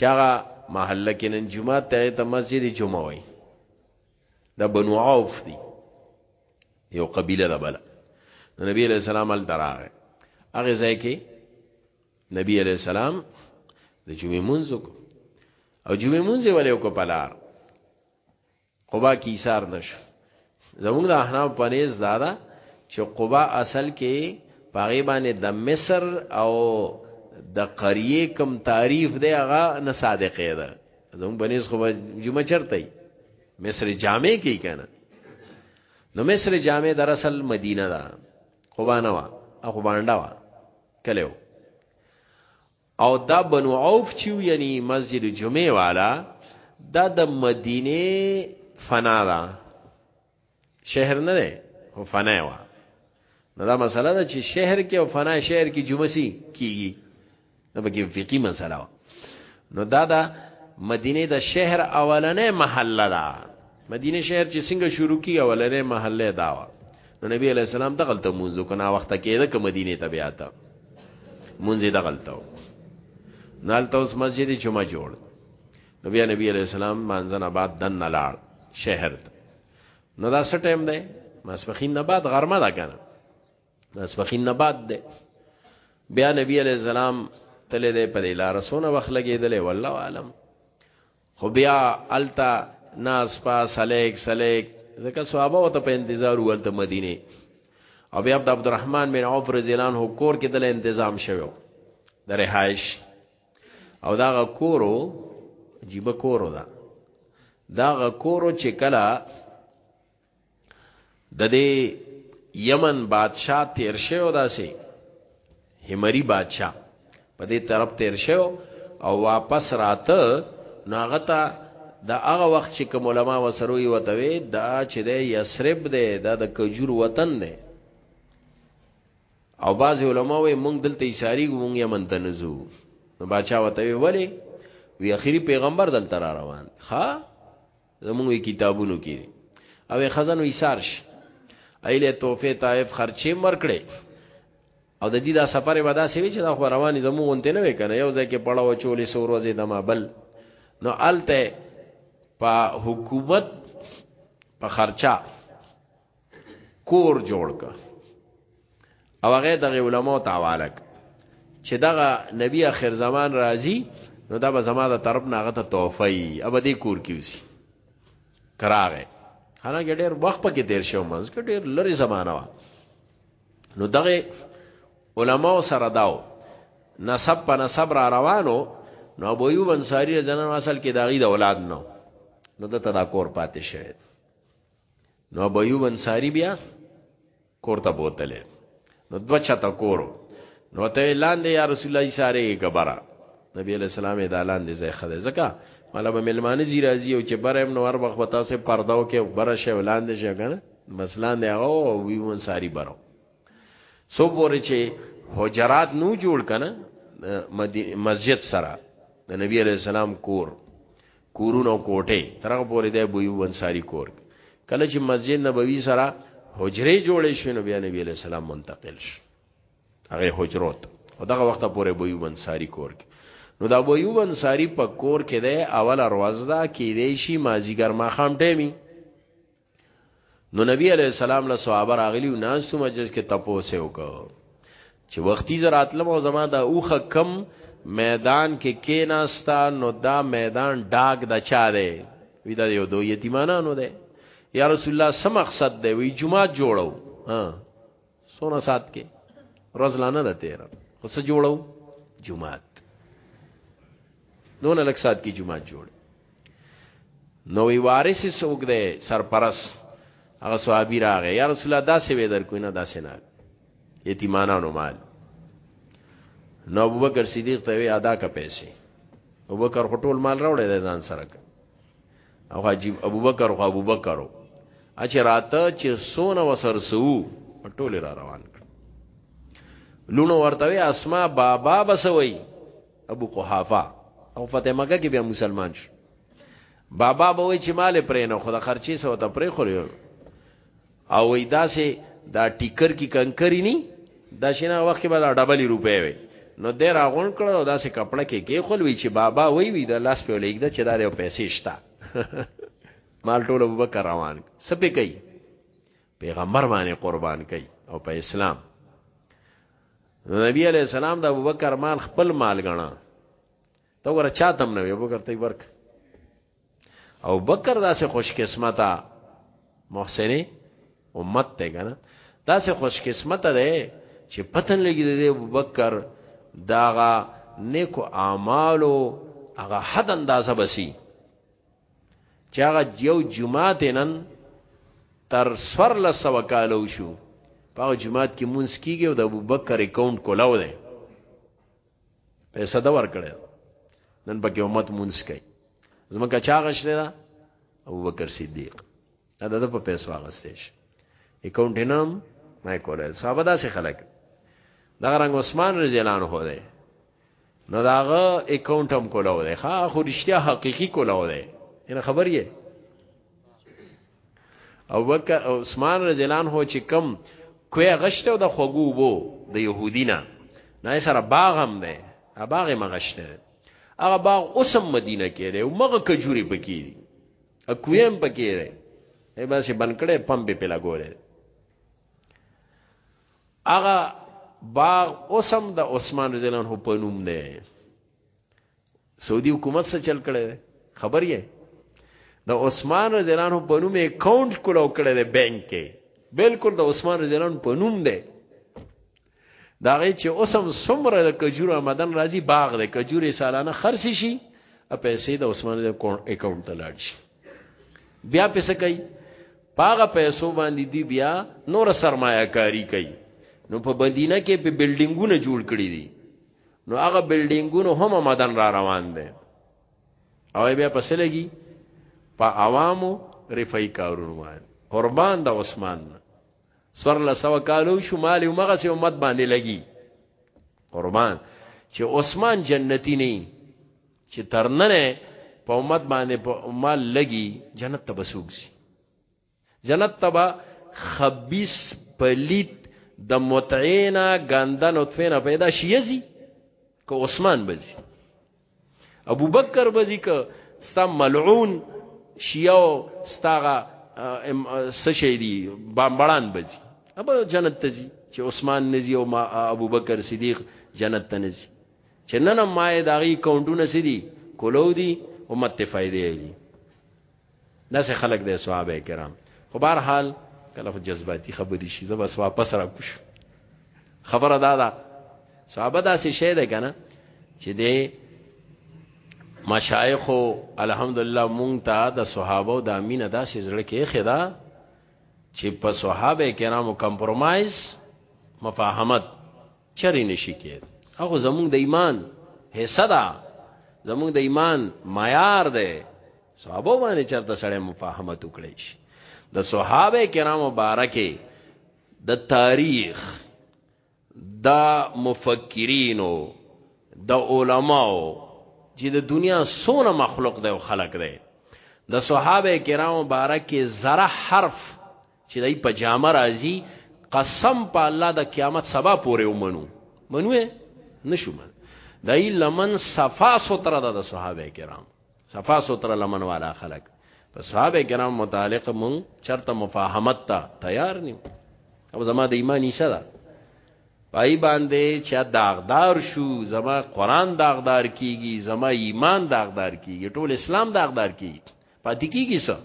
چاغه محله کې نن جمعه ته ته مسجد جمعه وای د بنو عوف دی یو قبیله ده بل نبی علیہ السلام ال دراغه هغه ځای کې نبی علیہ السلام د جمعې مونږ کو او جمعې مونږ ولې کو پلار قبا کی ایثار نش زموږ د احناف پنيز دادا چې قبا اصل کې پاغي باندې د مصر او د قریه کم تعریف دی هغه نه صادقې ده زموږ بنيز خو جمعه چرته مصر جامع کې کنه نو مصر جامع در اصل مدینه ده قبا نه وا اخو باندې وا کلیو او دا بنو عوف چې یعنی مسجد جمعه والا دا د مدینه فنا دا شهر نه دی خو فنا وا نو دا مسله ده چې شهر کې او فنا شهر کې جمعه سي کیږي دا به کې فقہی مسله نو دا دا مدینه د شهر اولنې محله ده مدینه شهر چې څنګه شروع کی اولنې محله دا و نو نبی علی السلام د غلطه مونږ کو نه وخت کېده ک مدینه ته بیا تا مونږ د غلطه نالته اوس مسجد جمعه جوړ نو بیا نبی علی السلام مانځن آباد دن نلاړ شهر ته نو دا څه ټایم دی مسفخین نه بعد غرمه دا کنه مسفخین نه بعد دی بیا نبی علی السلام تله دې په لار سونه وخت لګېدلې والله عالم خو بیا التا ناس پا سلیک سلیک ځکه صحابه وته په انتظار ولته مدینه او بیا عبد الرحمن بن عوف رضی الله عنه کور کې د انتظام شوو د رهایش او دا کورو جیب کورو دا دا کورو چې کلا د دې یمن بادشاہ تیر شوی داسې همری بادشاہ په دې طرف تیر شوی او واپس راته ناغه ته دا هغه وخت چې کوم علما وسروي وتوي دا چې د یسرب دی دا د کجور وطن دی او بعض علما وي مونږ دلته اشاری مونږ یمن ته نزو نو بچا وتوي ولی وی اخیری پیغمبر دلته را روان ها زمونږ یې کتابونو کې دي او یې ښځه نو ایسار شي ایله تحفه طائف خرچې هم ورکړې او د دې دا سفر به داسې وي چې دا خو رواني زموږ غونته نه وي کنه یو ځای کې پړاو چولې سور ورځې دما بل نو الته په حکومت په خرچه کور جوړ ک او هغه د علماء تعالک چې دغه نبی اخر زمان راځي نو دا به زما د طرف نه غته تحفه ای اب دې کور کیوسی کراغه حالانکه ډېر وخت پکې تیر شو منځ کې ډېر لری زمانہ وا نو دغه علماء سره داو نسب په نسب را روانو نو ابو ایوب انصاری جنن اصل کې داغي د اولاد نو نو د تدا کور پاتې شوی نو ابو ایوب انصاری بیا کورته بوتله نو دو چاته کورو نو ته لاندې یا رسول الله ساره کبره نبی علیہ السلام د لاندې ځای خده زکه مله به ملمانه زی راځي او چې برم نو هر وخت وتا سه پرداو کې بره شی ولاندې شي کنه مثلا دی او وی مون ساری برو سو پورې چې حجرات نو جوړ کنه مسجد سره د نبی علیہ السلام کور کورونه او کوټې تر هغه پورې د ابو ایوب انصاري کور کې کله چې مسجد نبوي سره حجرې جوړې شوې نو بیا نبی علیه السلام منتقل شو هغه حجرو ته او دغه وخت پورې ابو ایوب انصاري کور کې نو د ابو ایوب انصاري په کور کې دی اول ورځ دا کې دی شي مازیګر ماښام ټیمي نو نبی علیہ السلام له صحابه راغلی او ناس تو مجلس کې تپوسه وکړه چې وختي زراتلم او زما د اوخه کم میدان کې کیناستا نو دا میدان ډاګ د چا دی وی دا یو دو یتیمانانو دی یا رسول الله سم مقصد دی وی جمعه جوړو ها سونه سات کې روز لانه ده تیر خو څه جوړو جمعات دون لک سات کې جمعات جوړ نو وی وارث سوګ ده سرپرس هغه صحابي راغی یا رسول الله دا څه وې در کوینه دا څه نه یتیمانانو مال نو ابوبکر صدیق ته وی ادا کا پیسې ابوبکر خټول مال راوړی د ځان سره او حاجی ابوبکر خو ابوبکر اچ راته چې سونه وسر سو ټول را روان کړ لونو ورته اسما بابا بسوي ابو قحافه او فتح مکه کې بیا مسلمان شو بابا به وای چې مال پرې نه خو د خرچې سو ته پرې خوري او وی داسې دا ټیکر کی کنکری نی دا شنه وخت کې به دا ډبلی روپې وي نو د راغون کړه او داسې کپړه کې کې خل وی چې بابا وی وی د لاس په لګ د چې دا د پیسې شتا مال ټول ابو بکر روان سپې کوي پیغمبر باندې قربان کوي او په اسلام نبی علی السلام د ابو بکر مال خپل مال غنا ته ور چاتم نه ابو بکر ته ورک او بکر دا سه خوش قسمتا محسنی امت ته کنه دا سه خوش قسمته ده چې پتن لګی دی ابو بکر داغه نیکو اعمالو هغه حد اندازه بسی چې هغه یو جمعه نن تر سور لسو کالو شو په جمعات کې مونږ کیږي او د ابوبکر اکاونټ کولاو دی پیسې دا ورکړې نن پکې امت مونږ کوي زمونږه چا غشته دا ابو بکر صدیق دا د په پیسو غسته شي اکاونټ نام ما کوله صحابه داسې خلک دا رنګ عثمان رضی الله عنه دی نو داغه اکاونټ هم کوله دی ښا خو رښتیا حقيقي کوله دی ان خبر یې او بکر عثمان رضی الله عنه چې کم کوی غشته د خوګو بو د يهودینا نه سره باغ هم ده ا باغ مغشته هغه باغ اوسم مدینه کې ده او مغه کجوري پکې دي ا کویم پکې ده ای باسي بنکړې پمپ په لګولې هغه باغ اوسم د عثمان رضی الله عنه په نوم ده سعودي حکومت څه چل کړی دی خبر یې د عثمان رضی الله عنه په نوم اکاونټ کولو کړی دی بانک کې بالکل د عثمان رضی الله عنه په نوم دی دا غي چې اوسم سمره د کجور آمدن راځي باغ د کجوري سالانه خرڅ شي ا پیسې د عثمان رضی اکاونټ ته لاړ شي بیا پیسې کوي پاغه پیسو باندې دی بیا نور سرمایه کاری کوي نو په مدینه کې په بلډینګونه جوړ کړی دي نو هغه بلډینګونو هم آمدن را روان دي او بیا پسې لګي په عوامو رفای کارونه وان قربان د عثمان سور له سو کالو شمال او مغه سي امت باندې لګي قربان چې عثمان جنتی نه چې ترننه په امت باندې په امال لګي جنت ته بسوګسي جنت ته به خبیث پلیت د متعینا ګنده نطفه نه پیدا شي یزي که عثمان بزي ابو بکر بزي که ستا ملعون شیاو ستاغه سشي دي بامبړان بزي ابا جنت ته ځي چې عثمان نزي او ابو بکر صدیق جنت ته نزي چې نن ما داغي کاونټونه سدي کولو دي او مت فائدې دي داسې خلک د صحابه کرام خو بهر حال کله خو جذباتي خبرې شي زه بس واپس را کوش خبره دا ده صحابه داسې شی ده کنه چې د مشایخ الحمدلله مونږ ته د صحابه او د امینه داسې زړه کې خدا چې په صحابه کرامو کمپرمایز مفاهمت چرې نه شي کېد هغه زمونږ د ایمان حصہ ده زمونږ د ایمان معیار ده صحابه باندې چرته سړی مفاهمت وکړي شي د صحابه کرام مبارکه د تاریخ د مفکرینو د علماو چې د دنیا سونه مخلوق دی او خلق دی د صحابه کرام مبارکه زره حرف چې دای په جامه راځي قسم په الله د قیامت سبا پورې ومنو منو نشو من دای لمن صفا ستره د صحابه کرام صفا ستره لمن والا خلق په صحابه کرام متعلق مون چرته مفاهمت ته تیار نیو او زما د ایمان نشه ده پای باندې چې داغدار شو زما قران داغدار کیږي زما ایمان داغدار کیږي ټول اسلام داغدار کیږي پاتې کیږي څه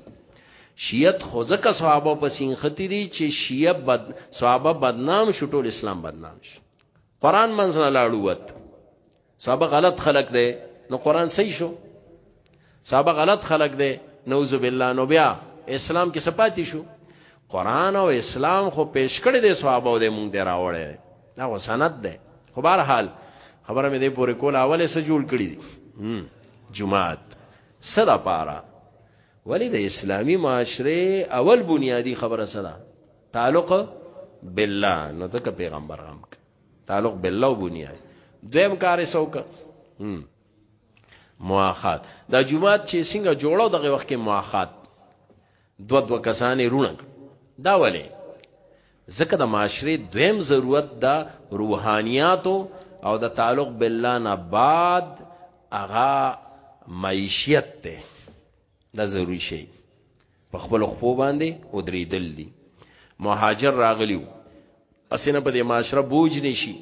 شیعت خو ځکه صحابه په سینختی دي چې شیعه بد صحابه بدنام شو ټول اسلام بدنام شو قران منځنه لاړو وت صحابه غلط خلق دی نو قران صحیح شو صحابه غلط خلق دی نعوذ بالله نو بیا اسلام کې سپاتې شو قران او اسلام خو پیش کړی دی صحابه او د مونږ دی راوړی دا وسند دی خو بهر حال خبره مې دې پورې کول اوله سجول کړی دی جمعات څه لپاره ولی د اسلامی معاشره اول بنیادی خبره څه ده تعلق بالله نو ته که پیغمبر هم تعلق بالله او بنیاد دویم کار سوک مواخات دا جمعات چې څنګه جوړو دغه وخت کې مواخات دو دو کسان رونه کړ دا ولې ځکه د معاشره دویم ضرورت دا روحانیاتو او د تعلق بالله نه بعد اغا معیشت ته دا ضروری شی په خپل خپو باندې او درې دل دي مهاجر راغلیو اسنه په دې معاشره بوج نشي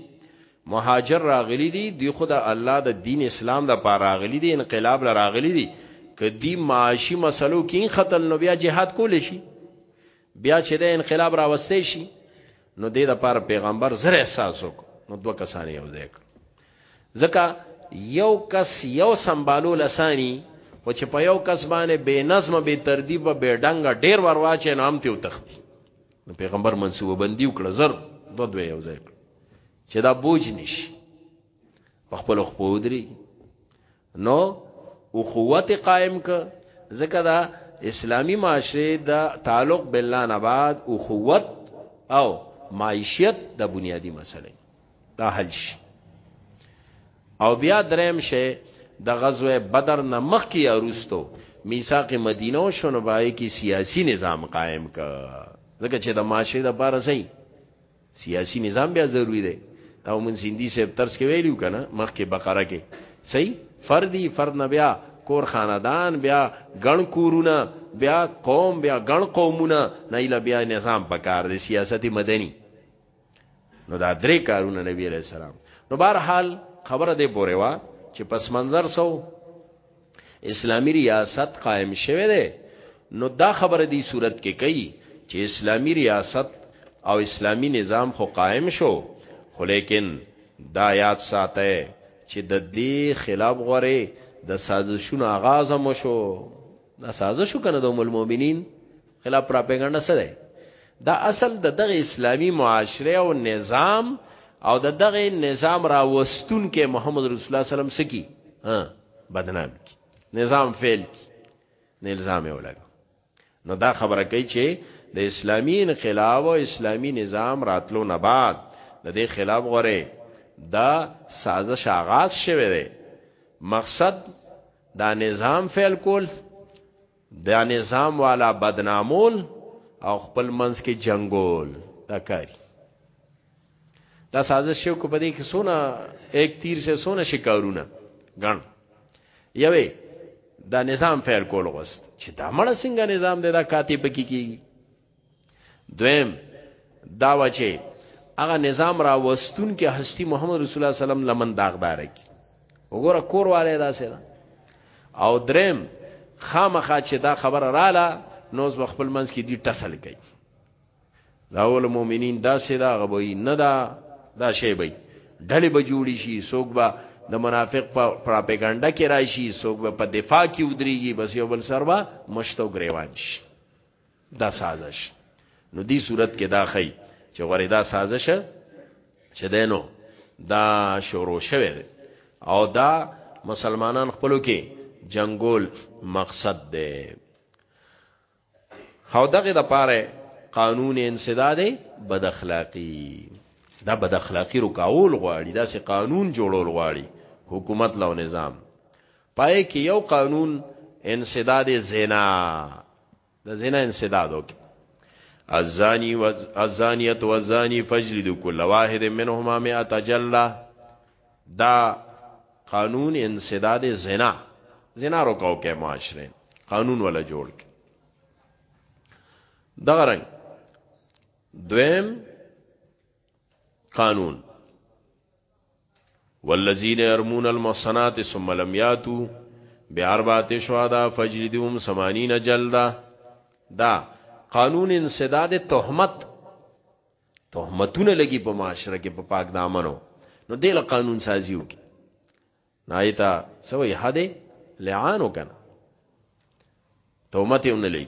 مهاجر راغلي دي دی خدا الله د دین اسلام د پاره راغلي دي انقلاب لا راغلي دي کدی معاشي مسلو کې خطل نو بیا جهاد کول شي بیا چې د انقلاب راوستي شي نو د دې لپاره پیغمبر زره احساس وک نو دوه کسان یو ځای کړ ځکه یو کس یو سمبالو لسانی خو چې په یو کس باندې بے نظم بے ترتیب بے ډنګ ډیر ورواچې نام ته وتختی نو پیغمبر منصوبه بندي وکړه زر دو دوی یو ځای کړ چې دا بوج نشي په خپل خپل ودري نو او قوت قائم ک ځکه دا اسلامی معاشره دا تعلق بالله نه بعد او قوت او معیشت د بنیادی مسله دا حل شي او بیا دریم شی د غزوه بدر نه مخکې اروستو میثاق مدینه او شنو بای کی سیاسی نظام قائم کا ځکه چې د معاشره د پاره سي سیاسی نظام بیا ضروری دی او من سیندی سے ترس کې ویلو کنه مخکې بقره کې صحیح فردی فرد نه بیا کور خاندان بیا ګڼ کورونه بیا قوم بیا ګڼ قومونه نه اله بیا نظام پکار دی سیاست مدني نو دا درې کارونه نبی علیہ السلام نو بهر حال خبره دې پوره وا چې پس منظر سو اسلامی ریاست قائم شوه دی نو دا خبره دی صورت کې کوي چې اسلامی ریاست او اسلامی نظام خو قائم شو خو لیکن دا یاد ساته چې د دې خلاف غره د سازشونو آغاز هم شو دا سازش کنه د ام المؤمنین خلاف پراپګاندا څه ده دا اصل د دغه اسلامی معاشره او نظام او د دغه نظام را وستون کې محمد رسول الله سلام سکی ها بدنام کی نظام فعل کی نلزام ولګ نو دا خبره کوي چې د اسلامی انقلاب او اسلامی نظام راتلو نه بعد د دې خلاف غره دا سازش آغاز شوه دی مقصد دا نظام فعل کول دا نظام والا بدنامول او خپل منځ کې جنگول دا کاری دا سازش شو کو پدې کې سونا ایک تیر سے سونا شکارونه ګڼ یوې دا نظام فعل کول غوست چې دا مړ څنګه نظام دی دا کاتب کې کیږي دویم دا وچه هغه نظام را وستون کې هستی محمد رسول الله سلام لمن داغدار کی وګوره کور والے دا سره او دریم خامخا چې دا خبره رااله نوز خپل منځ کې دی ټسل کوي دا اول مؤمنین دا سره غوي نه دا دا شی به ډلې به جوړی شي سوق به د منافق په پروپاګاندا کې راشي سوق به په دفاع کې ودرېږي بس یو بل سروا مشتو گریوان شي دا سازش نو دی صورت کې دا خی چې غوړې دا سازش چې دینو دا شروع شوه او دا مسلمانان خپلو کې جنگول مقصد ده هاو دغه د پاره قانون انسداد بد اخلاقی دا بد اخلاقی رکاول غواړي دا سه قانون جوړول غواړي حکومت لو نظام پای کې یو قانون انسداد زنا د زنا انسداد وکي الزانی و الزانیت و الزانی فجلدو کل واحد منهما مئات جلده دا قانون انسداد زنا زنا روکاو کې معاشره قانون ولا جوړ کې دغه رنګ دویم قانون والذین يرمون المحصنات ثم لم یاتو باربعه شهدا فجلدهم 80 جلدا دا قانون انسداد تهمت تهمتونه لګي په معاشره کې په پاک دامنو نو دله قانون سازي وکي نایتا سوې حده لعان وکنه تهمت یې نه لګي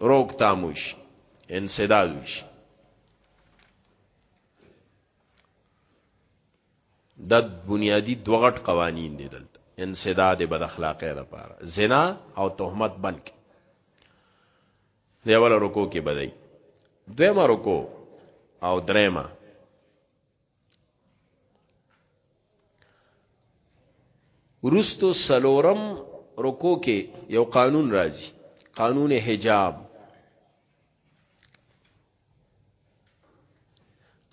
روک تاموش انسداد وشي د بنیادی دوغټ قوانین دي دلته انسداد بد اخلاقی د پاره زنا او تهمت بنک دی ول رکو کې بدای دویمه رکو او دریمه ورستو سلورم رکو کې یو قانون راځي قانون حجاب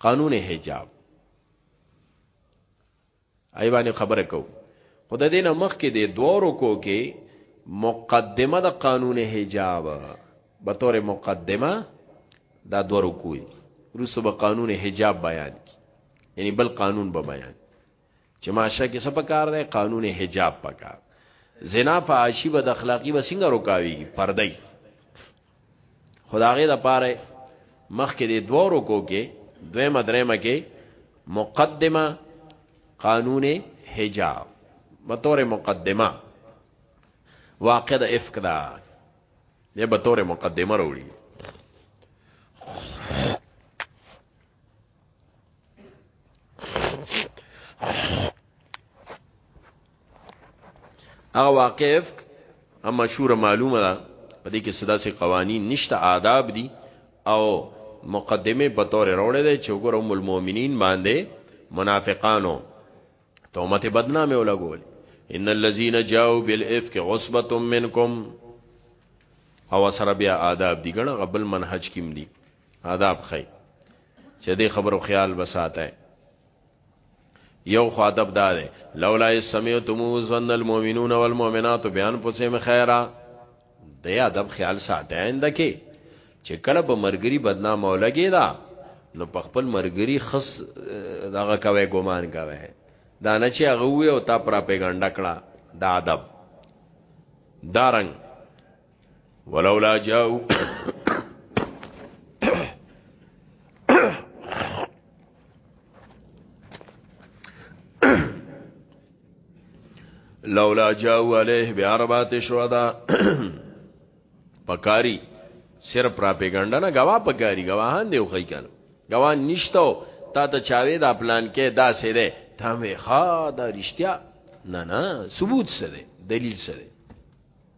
قانون حجاب ایوانه خبره کو خدای دې نه مخ کې دې دوه رکو کې مقدمه د قانون حجاب به تور مقدمه دا دوه رکو دي روسو به قانون حجاب بیان کی یعنی بل قانون به بیان چې ماشه کې څه پکار دی قانون حجاب پکار زنا فحاشي به د اخلاقی به څنګه رکاوي پردای خدای د پاره مخ کې د دوه رکو کې دوه مدرمه کې مقدمه قانون حجاب بطور مقدمه واقع د افک دا دې بطور مقدمه وروړي هغه واقف هم مشهور معلومه ده په دې کې صدا سي قوانين نشته آداب دي او مقدمه په تور وروړي ده چې وګوره ام المؤمنین باندې منافقانو تهمت بدنامه ولګول ان الذين جاءوا بالافك عصبه منكم او سره بیا آداب دي ګڼه غبل منهج کیم دي آداب خی چې دې خبرو خیال وساته یو خو ادب دا دی لولا سمعتمو ظن المؤمنون والمؤمنات بیان پسیم خیره د ادب خیال ساته آینده کې چې کله به مرګري بدنام اولګي دا نو په خپل مرګري خص دغه کوي ګومان کوي دا نه چې هغه وي او تا پراپګاندا کړه دا ادب دارنګ ولولا جاءو لولا جاءو عليه باربات شهدا پکاري سر پراپګاندا نه غوا پکاري غواهان دی خو کنه غوا نشته تا ته چاوي دا پلان کې دا سه ده ته مې ښا دا رښتیا نه نه ثبوت سره دلیل سره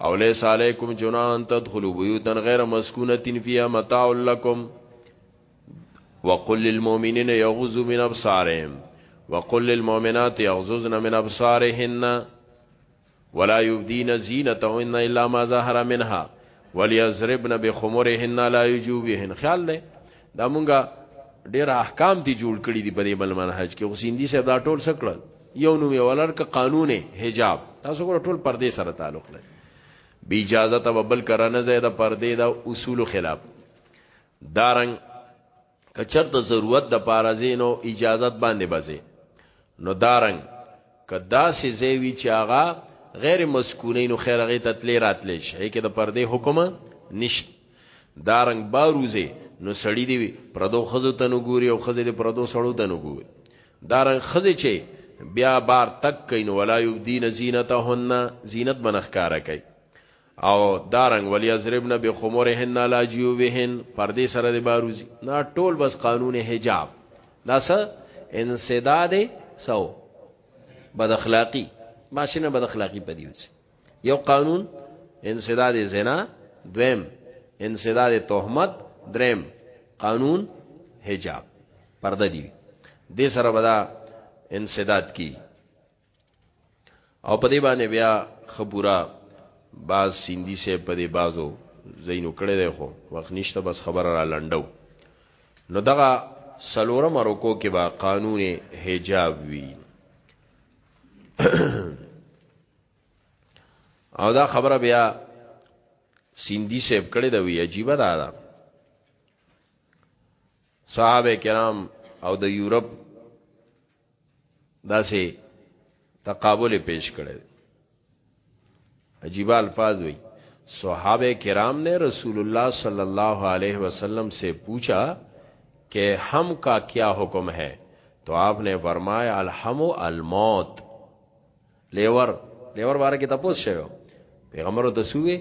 او ليس عليكم جناح ان تدخلوا بيوتا غير مسكونه فيها متاع لكم وقل للمؤمنين يغضوا من ابصارهم وقل للمؤمنات يغضضن من ابصارهن ولا يبدين زينتهن الا ما ظهر منها وليضربن بخمرهن لا يجوبهن خیال لې دا مونږه ډیر احکام دي جوړ کړی دي په دې بل منهج کې غسیندی صاحب دا ټول سکړل یو نوم یو لړ ک قانون حجاب تاسو ګور ټول پردې سره تعلق لري بی اجازه ته بل کرانه زیاده پردې دا اصول خلاف دارنګ کچر ته ضرورت د پاره زینو اجازت باندې بځي نو دارنګ کدا سي زیوی چې هغه غیر مسکونین خیر غی تتلی راتلی شي کې د پردې حکم نشته دا رنګ باروزه نو سړی دی وی پردو خزو ته نو ګوري او خزه دی پردو سړو ته نو ګوري دا رنګ خزه چې بیا بار تک کین ولا یبدین زینتهن زینت بنخکارا کوي او دا رنګ ولی ازربن به خمرهن لا جیوبهن پردې سره دی باروزی نا ټول بس قانون حجاب دا څه انسداد سو بد اخلاقی ماشینه بد اخلاقی پدیوسی یو قانون انسداد زنا دویم انسداد تهمت دریم قانون حجاب پرده دی دې سره بدا انسداد کی او په دې باندې بیا خبره باز سیندی سه په دې بازو زینو کړه دی خو وخت نشته بس خبره را لنډو نو دغه سلورم رکو کې با قانون حجاب وی او دا خبره بیا سیندی صاحب کړي دا وی عجیب ده دا صحابه کرام او د یورپ داسې تقابل پیش کړي عجیب الفاظ وی صحابه کرام نے رسول اللہ صلی اللہ علیہ وسلم سے پوچھا کہ ہم کا کیا حکم ہے تو آپ نے فرمایا الحم الموت لیور لیور باره کې تاسو شوو پیغمبر ته سوې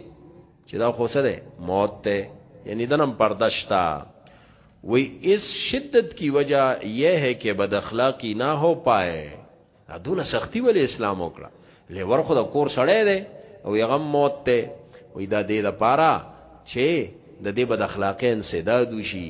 چې دا خو سره موت ته یعنی دنم پردشتا وی اس شدت کی وجہ یہ ہے کہ بد اخلاقی نہ ہو پائے دونه سختی ولې اسلام وکړه لیور خو د کور سړی دی او یې غم موت ته وی دا دې د پاره چې د دې بد اخلاقین سیدا دوشي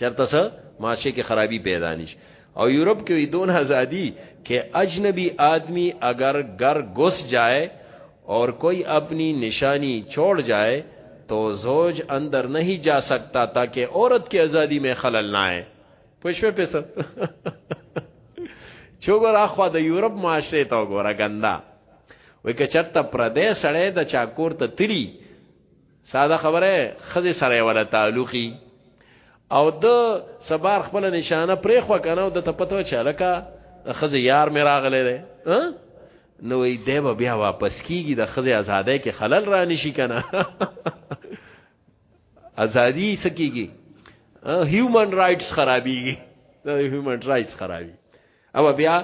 چرته سه معاشي کې خرابي پیدا نشي او یورپ کې وی دون ازادي کې اجنبي آدمی اگر ګر ګوس جائے اور کوئی اپنی نشانی چھوڑ جائے تو زوج اندر نہیں جا سکتا تاکہ عورت کی ازادی میں خلل نہ آئے پښوی په سر چوغور اخوا د یورپ معاشره ته وګوره ګندا وای که چرته پردې سړې د چاکور ته تلی ساده خبره خزه سره ولا تعلقي او د سبار خپل نشانه پرې خو کنه او د ته پته چلکا خزه یار مې راغله ده نو ای دی به بیا واپس کیږي د خزه آزادۍ کې خلل را نشي کنه ازادي سکیږي هیومن رائټس خرابيږي د هیومن رائټس خرابي او بیا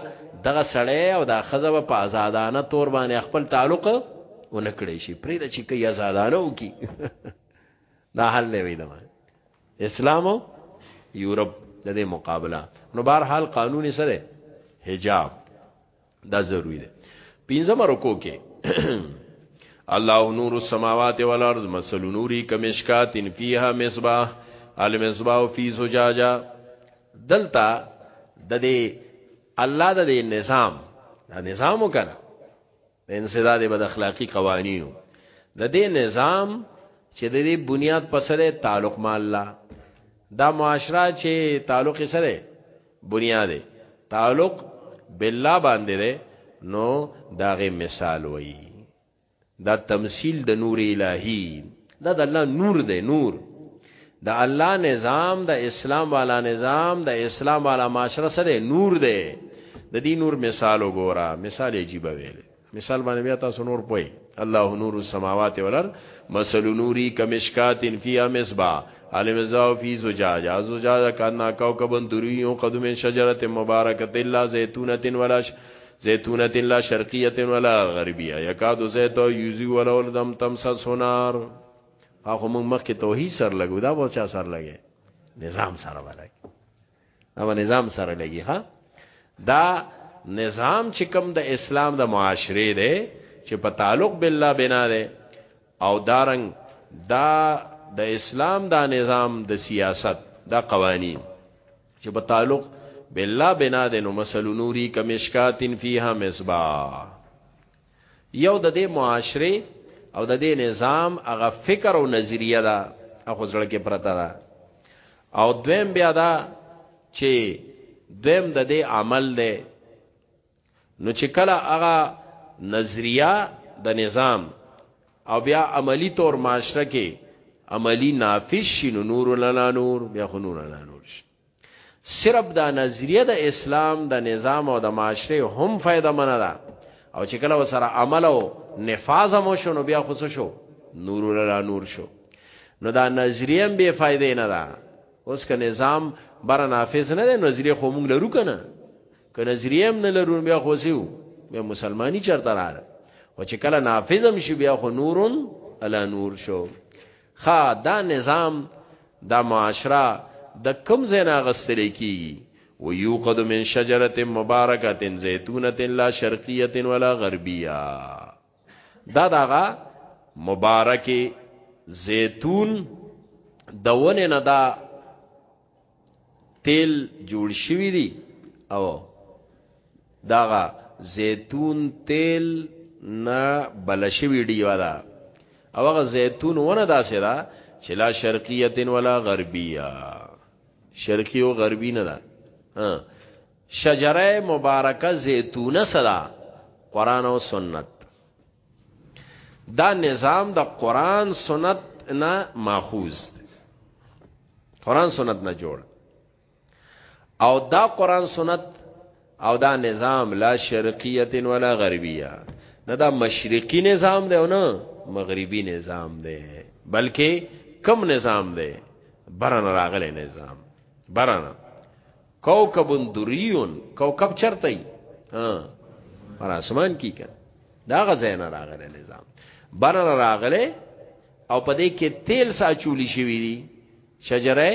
دغه سړی او دا خزه په آزادانه تور باندې خپل تعلق ونکړي شي پرې د چې کوي آزادانه وکي دا حل نه وي دمه اسلام او یورپ د دې مقابله نو بهر حال قانوني سره حجاب دا ضروری دی پینځم رکو کې الله نور السماوات والارض مثل نوری کمشکات فیها مصباح المصباح فی زجاجه دلته د دې الله د دې نظام دا نظام وکړه د انسداد بد اخلاقی قوانینو د دې نظام چې د دې بنیاد په سره تعلق مع الله دا معاشره چې تعلق سره بنیاد تعلق بالله باندې ده نو داغه مثال وایي دا تمثیل د نور الهی دا د الله نور دی نور د الله نظام د اسلام والا نظام د اسلام والا معاشره سره نور دی د دې نور مثال وګوره مثال عجیب ویل مثال باندې بیا تاسو نور پوي الله نور السماوات والارض مثل نوری کمشکات فیها مصباح علم زاو فی زجاج زجاج کنا کوكب دریو قدم شجره مبارکه الا زیتونه ولا زیتونه لا شرقیه ولا غربیه یکاد زیت او یوزی ولا ولدم تمس سونار هغه موږ مخکې توحید سر لګو دا به چا سر لګي نظام سره ولګي دا به نظام سره لګي ها دا نظام چې کوم د اسلام د معاشره دی چې په تعلق بالله بنا دی او دارنګ دا د اسلام دا نظام د سیاست دا قوانین چې په تعلق بالله بنا د نو مسل نوري کمشکاتن فیها مصباح یو د دې معاشره او د دې نظام هغه فکر او نظریه ده هغه ځړ کې پرتا ده او دویم بیا دا چې دویم د دې عمل ده نو چې کله هغه نظریه د نظام او بیا عملی طور معاشره کې عملی نافذ شي نو نور لنا نور بیا خو نور لنا نور شي صرف دا نظریه د اسلام د نظام او د معاشره هم فائدہ منه ده او چې کله وسره عمل او نفاذ مو شنو بیا خو شو نور لنا نور شو نو دا نظریه به فائدې نه ده اوس که نظام بر نافذ نه ده نظریه خو مونږ لرو کنه که نظریه هم نه لرو بیا خو سیو بیا مسلمانی چرته رااله او چې کله نافذم شي بیا خو نورن الا نور شو خا دا نظام دا معاشره د کم زینا غستل کیږي و یوقد من شجره مبارکه زیتونه لا شرقیه ولا غربیه دا داغه مبارکه زیتون دونه نه دا تیل جوړ شوی دی او داغه زیتون تیل نه بل شوی دی والا او هغه زیتون ونه داسې دا چې لا شرقیه ولا غربیه شرقی او غربی نه ده شجره مبارکه زیتونه صدا قران او سنت دا نظام د قران سنت نه ماخوذ دی قران سنت نه جوړ او دا قران سنت او دا نظام لا شرقیت ولا غربیه نه دا مشرقی نظام دی او نه مغربی نظام دی بلکې کم نظام دی برن راغلی نظام برن کوکب دریون کوکب چرته ای پر اسمان کی کن دا غزین راغله نظام بر راغله او پدې کې تیل ساچولی شوی دی شجره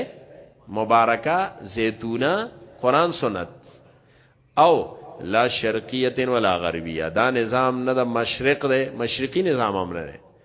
مبارکه زیتونه قران سنت او لا شرقیه ولا غربیه دا نظام نه د مشرق دی مشرقي نظام هم نه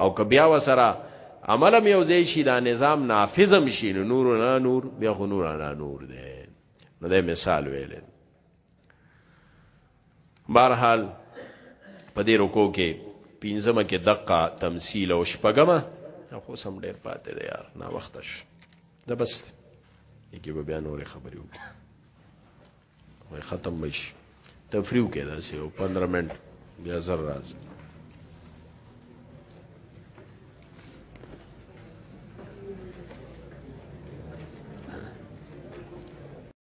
او که بیا وسره عملم یو ځای شي دا نظام نافذم شي نو نور نه نور بیا خو نور نه نور دی نو دا مثال ویل بهرحال په دې رکو کې پینځمه کې دقه تمثيل او شپګمه خو سم ډیر پاتې دی یار نا وختش دا بس یکی به بیا نورې خبرې وکړو وای ختم مش تفریو کې دا سه 15 منټ بیا زر راځي